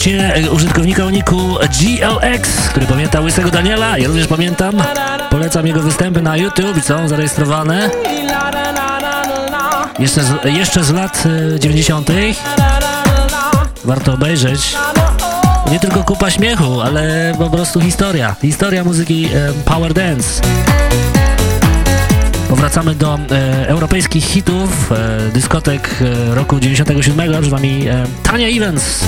goście e, użytkownika uniku GLX, który pamięta Łysego Daniela, ja również pamiętam. Polecam jego występy na YouTube i są zarejestrowane. Jeszcze z, jeszcze z lat e, 90. Warto obejrzeć. Nie tylko kupa śmiechu, ale po prostu historia. Historia muzyki e, Power Dance. Powracamy do e, europejskich hitów, e, dyskotek e, roku 97, przed Wami Tania Evans.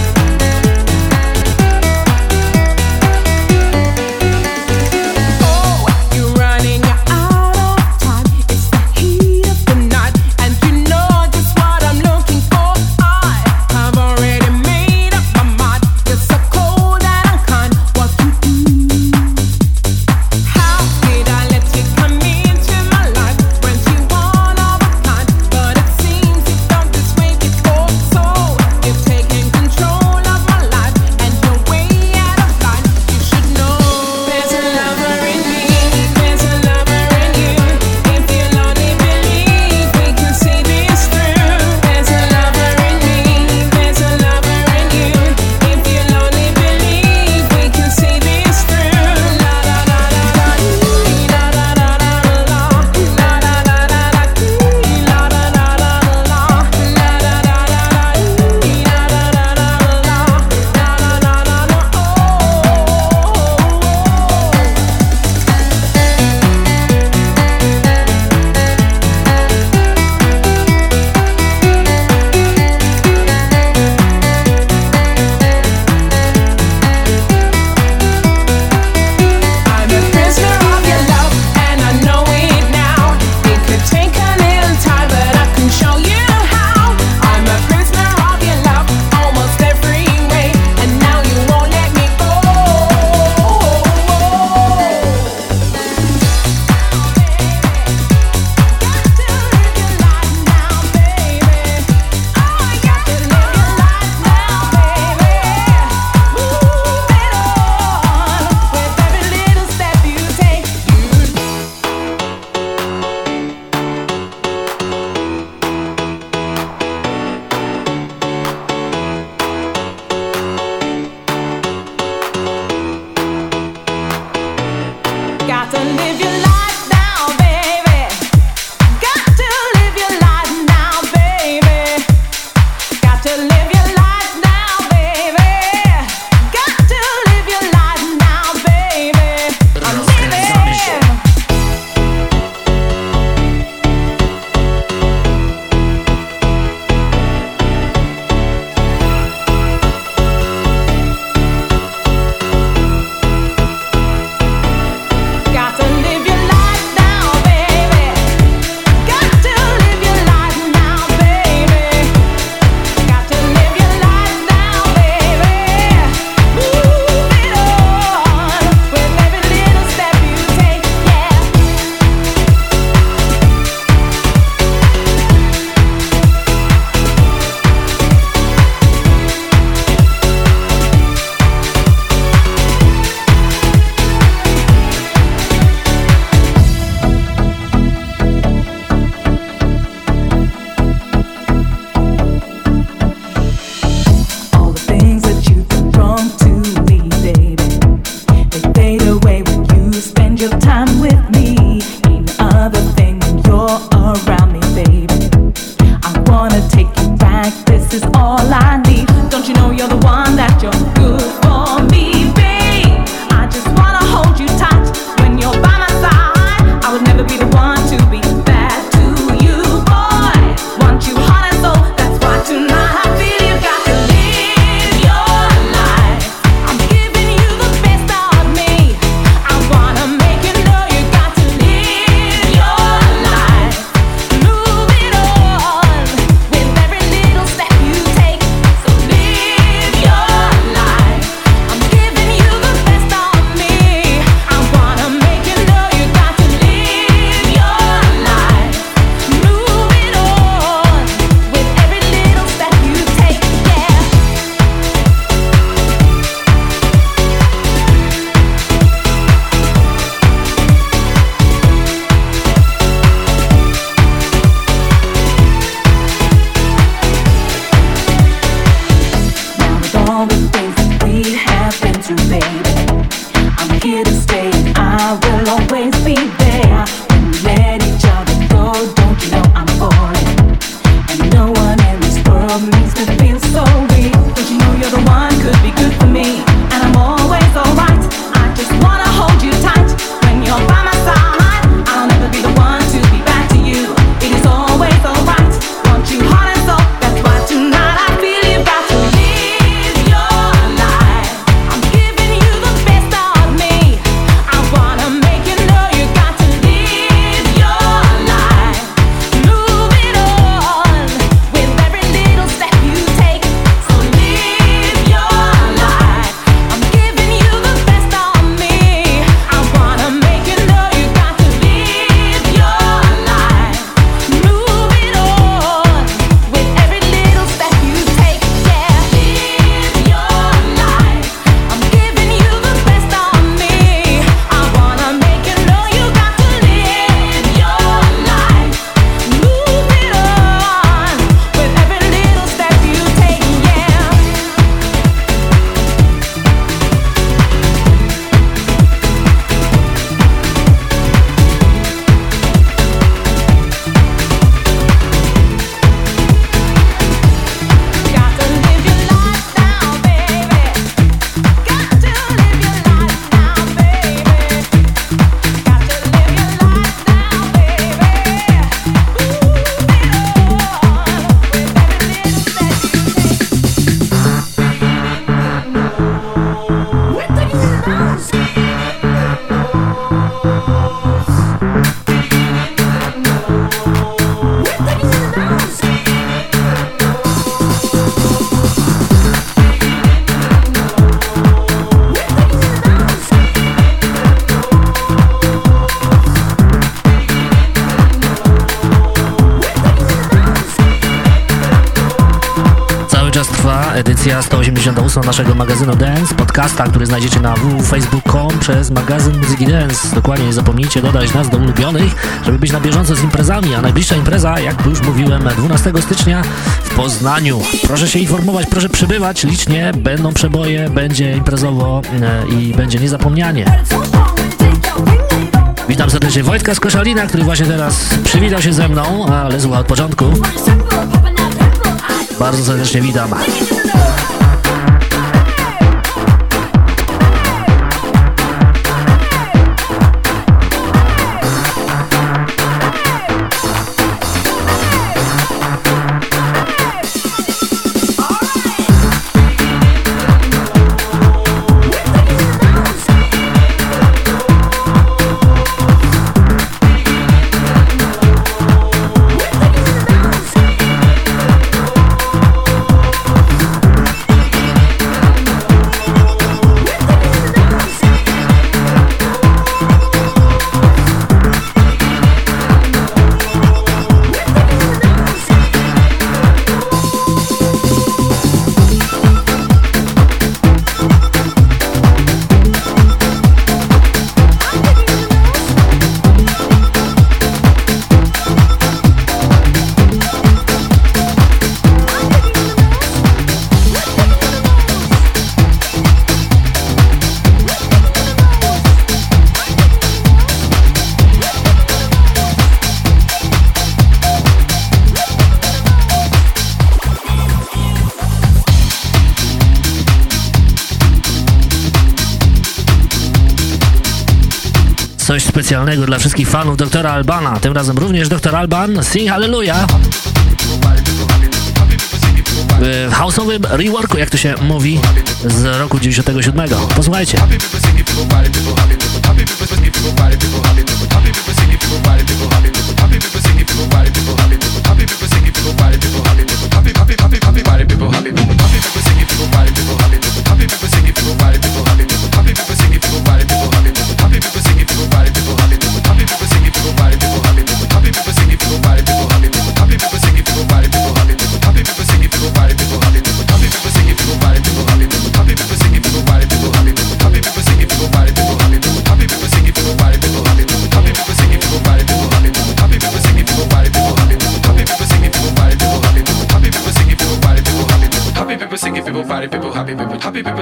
naszego magazynu Dance, podcasta, który znajdziecie na www.facebook.com przez magazyn muzyki Dance. Dokładnie nie zapomnijcie dodać nas do ulubionych, żeby być na bieżąco z imprezami, a najbliższa impreza, jak już mówiłem, 12 stycznia w Poznaniu. Proszę się informować, proszę przybywać licznie, będą przeboje, będzie imprezowo e, i będzie niezapomnianie. Witam serdecznie Wojtka z Koszalina, który właśnie teraz przywitał się ze mną, ale słucha od początku. Bardzo serdecznie witam. Specjalnego dla wszystkich fanów doktora Albana. Tym razem również doktor Alban. Sing Hallelujah. W house'owym reworku, jak to się mówi, z roku 97. Posłuchajcie.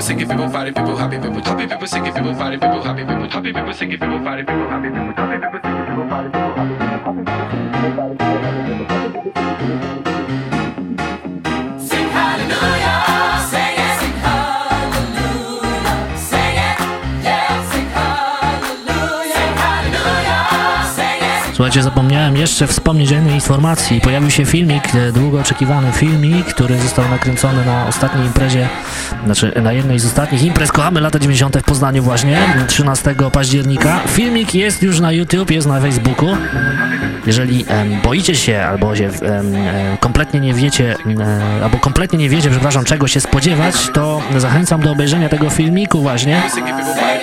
People. Happy people singing, people people happy people. Happy people singing, people party, people happy people. Happy people singing, people party, people happy people. Happy people singing, people party, people happy people. Sing hallelujah, sing it, sing hallelujah, sing it, yeah, sing hallelujah, sing hallelujah, sing it. Słuchajcie, zapomniałem jeszcze wspomnieć o jednej informacji. Pojawił się filmik, e, długo oczekiwany filmik, który został nakręcony na ostatniej imprezie, znaczy na jednej z ostatnich imprez Kochamy lata 90. w Poznaniu właśnie, 13 października. Filmik jest już na YouTube, jest na Facebooku. Jeżeli em, boicie się albo się em, kompletnie nie wiecie, em, albo kompletnie nie wiecie, przepraszam, czego się spodziewać, to zachęcam do obejrzenia tego filmiku właśnie,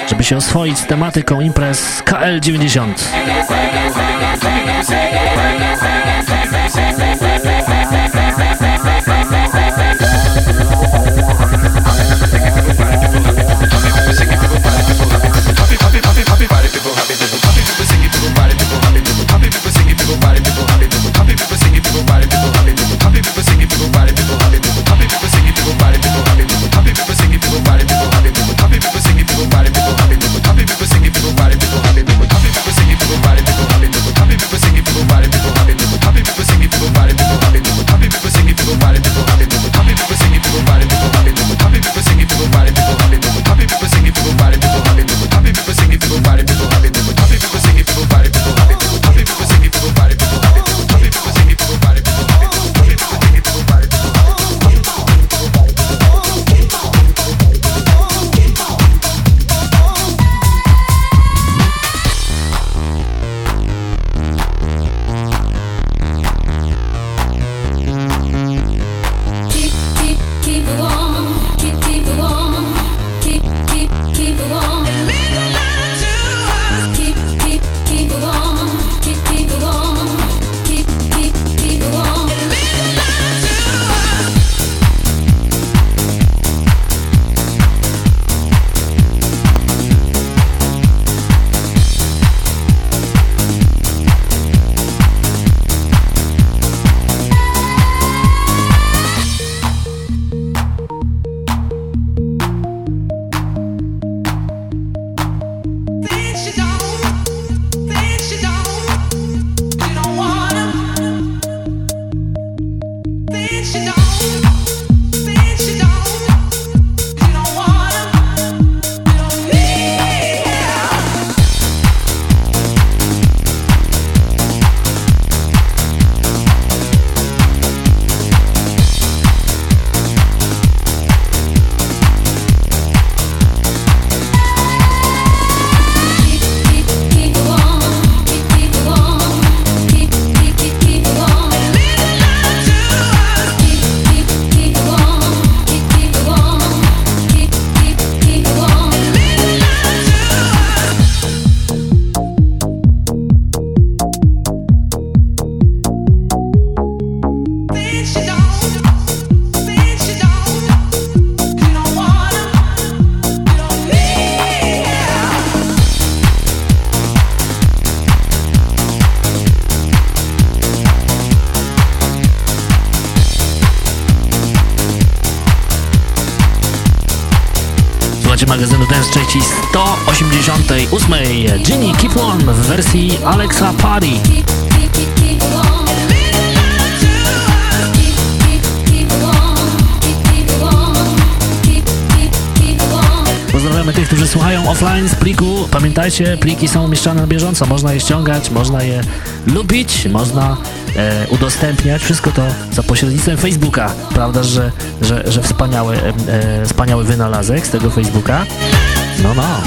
żeby się oswoić z tematyką imprez KL 90. internecie. Pliki są umieszczane na bieżąco, można je ściągać, można je lubić, można e, udostępniać. Wszystko to za pośrednictwem Facebooka. Prawda, że, że, że wspaniały, e, e wspaniały wynalazek z tego Facebooka. No, no.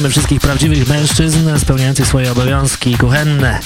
Pozdrawiamy wszystkich prawdziwych mężczyzn spełniających swoje obowiązki kuchenne.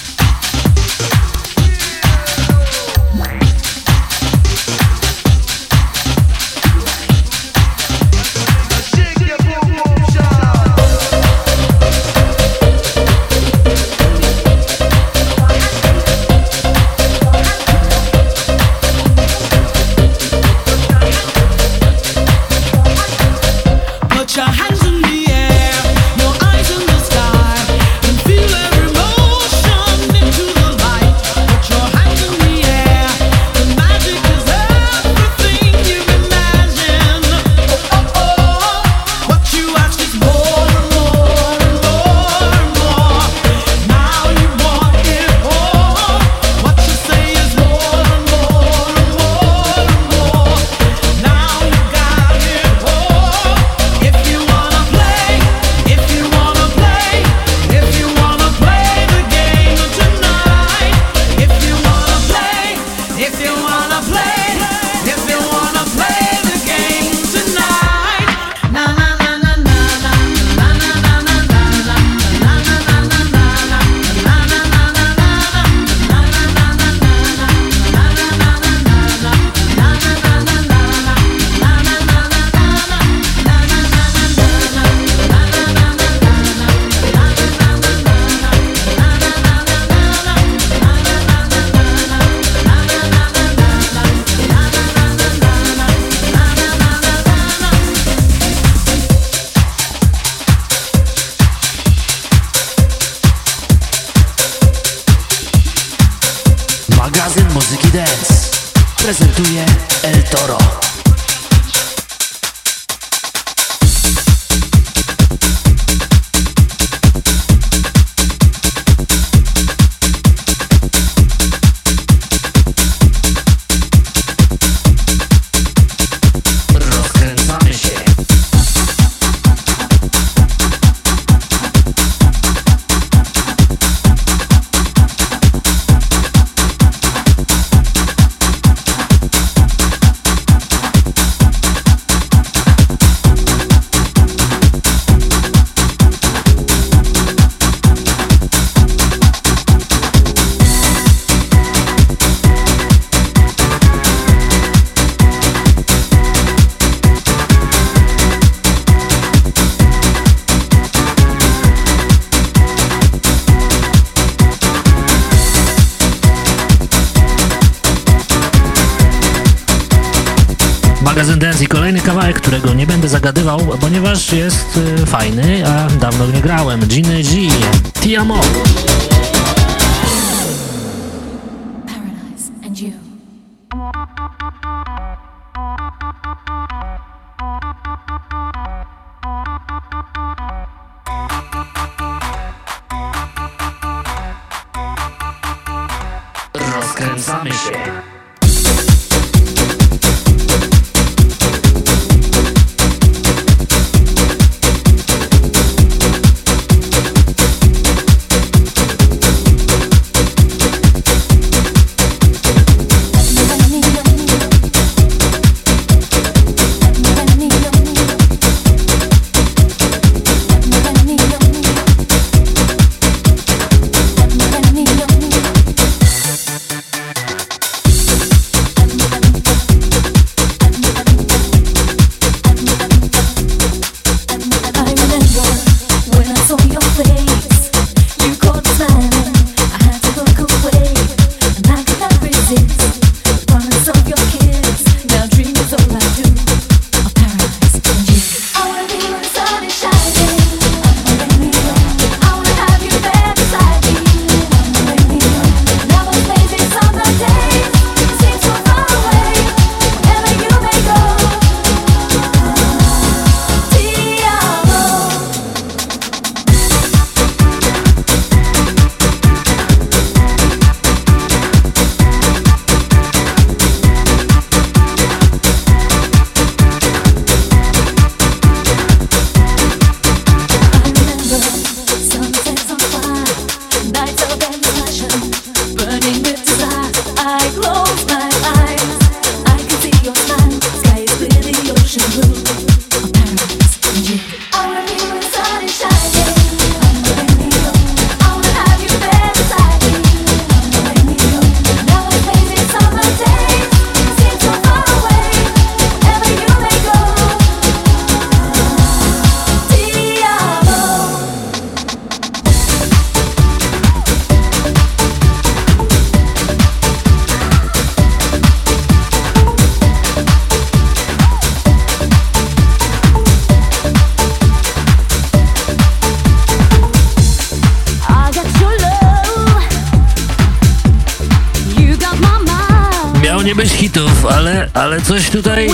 coś tutaj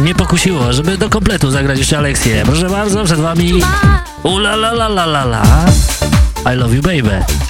nie pokusiło, żeby do kompletu zagrać jeszcze Aleksję. Proszę bardzo, przed wami... Ula la la la la la. I love you baby.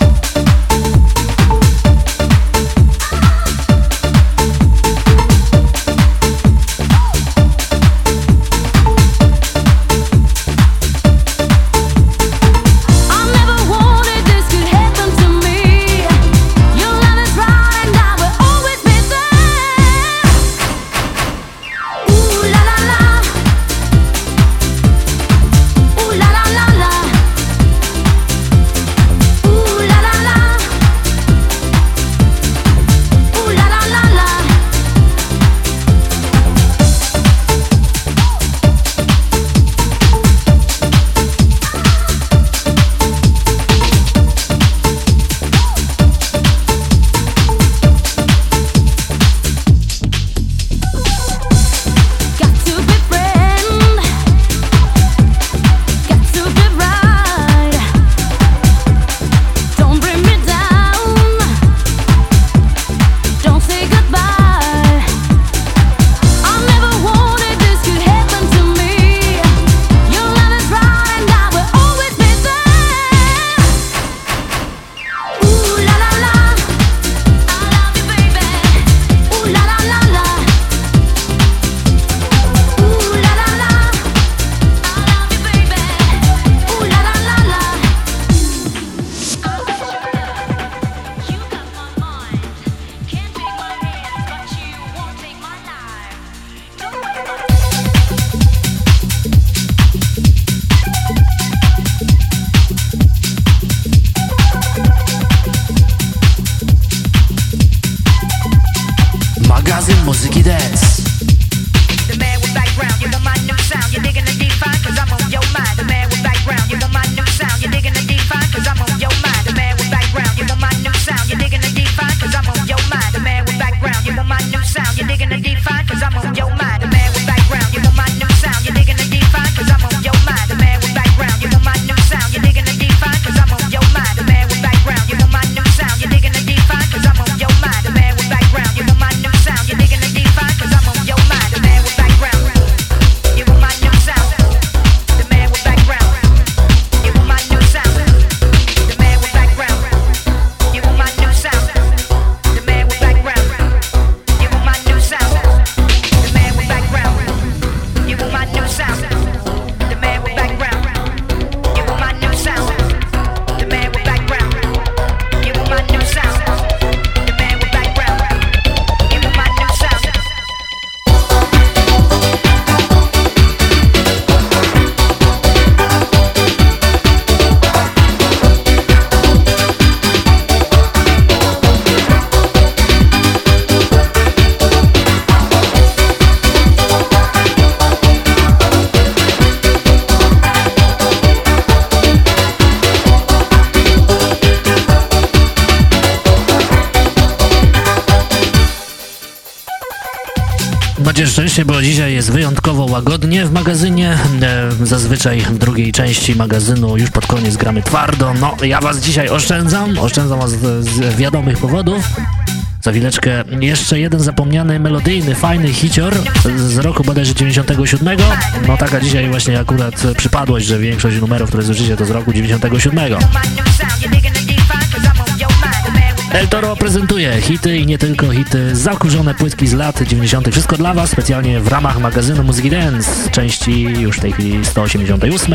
Łagodnie w magazynie. E, zazwyczaj w drugiej części magazynu już pod koniec gramy twardo. No, ja was dzisiaj oszczędzam. Oszczędzam was z, wiadomych powodów. Za chwileczkę jeszcze jeden zapomniany, melodyjny, fajny hicior z, z roku bodajże 97. No taka dzisiaj właśnie akurat przypadłość, że większość numerów, które słyszycie to z roku 97. El Toro prezentuje hity i nie tylko hity, zakurzone płytki z lat 90. Wszystko dla Was, specjalnie w ramach magazynu Muzyki Dance, części już w tej chwili 188.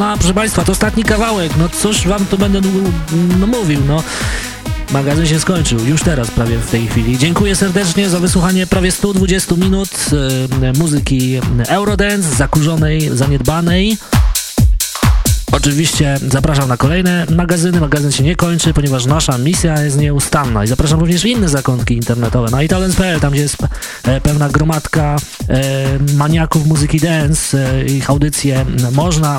zaniedbana, zakurzona. Proszę Państwa, to ostatni kawałek. No cóż wam tu będę no, mówił, no. Magazyn się skończył, już teraz prawie w tej chwili. Dziękuję serdecznie za wysłuchanie prawie 120 minut e, muzyki Eurodance, zakurzonej, zaniedbanej. Oczywiście zapraszam na kolejne magazyny. Magazyn się nie kończy, ponieważ nasza misja jest nieustanna. I zapraszam również inne zakątki internetowe. Na italens.pl, tam gdzie jest pewna gromadka e, maniaków muzyki dance. E, ich audycje można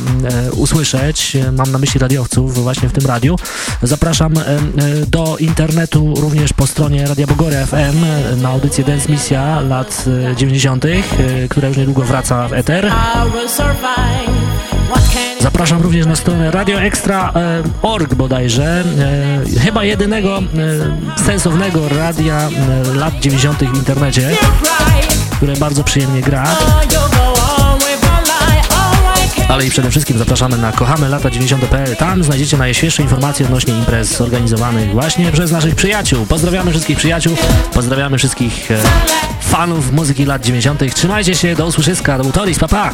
e, usłyszeć. E, Mam na myśli radiowców właśnie w tym radiu. Zapraszam e, e, do internetu również po stronie Radia Bogoria FM e, na audycję Dance Misja lat e, 90., e, która już niedługo wraca w eter. Zapraszam również na stronę radioextra.org bodajże, e, chyba jedynego e, sensownego radia e, lat 90. w internecie, które bardzo przyjemnie gra. Ale i przede wszystkim zapraszamy na kochamy lata 90.pl. Tam znajdziecie najświeższe informacje odnośnie imprez organizowanych właśnie przez naszych przyjaciół. Pozdrawiamy wszystkich przyjaciół, pozdrawiamy wszystkich fanów muzyki lat 90. Trzymajcie się, do usłyszyska, do utoris, pa pa!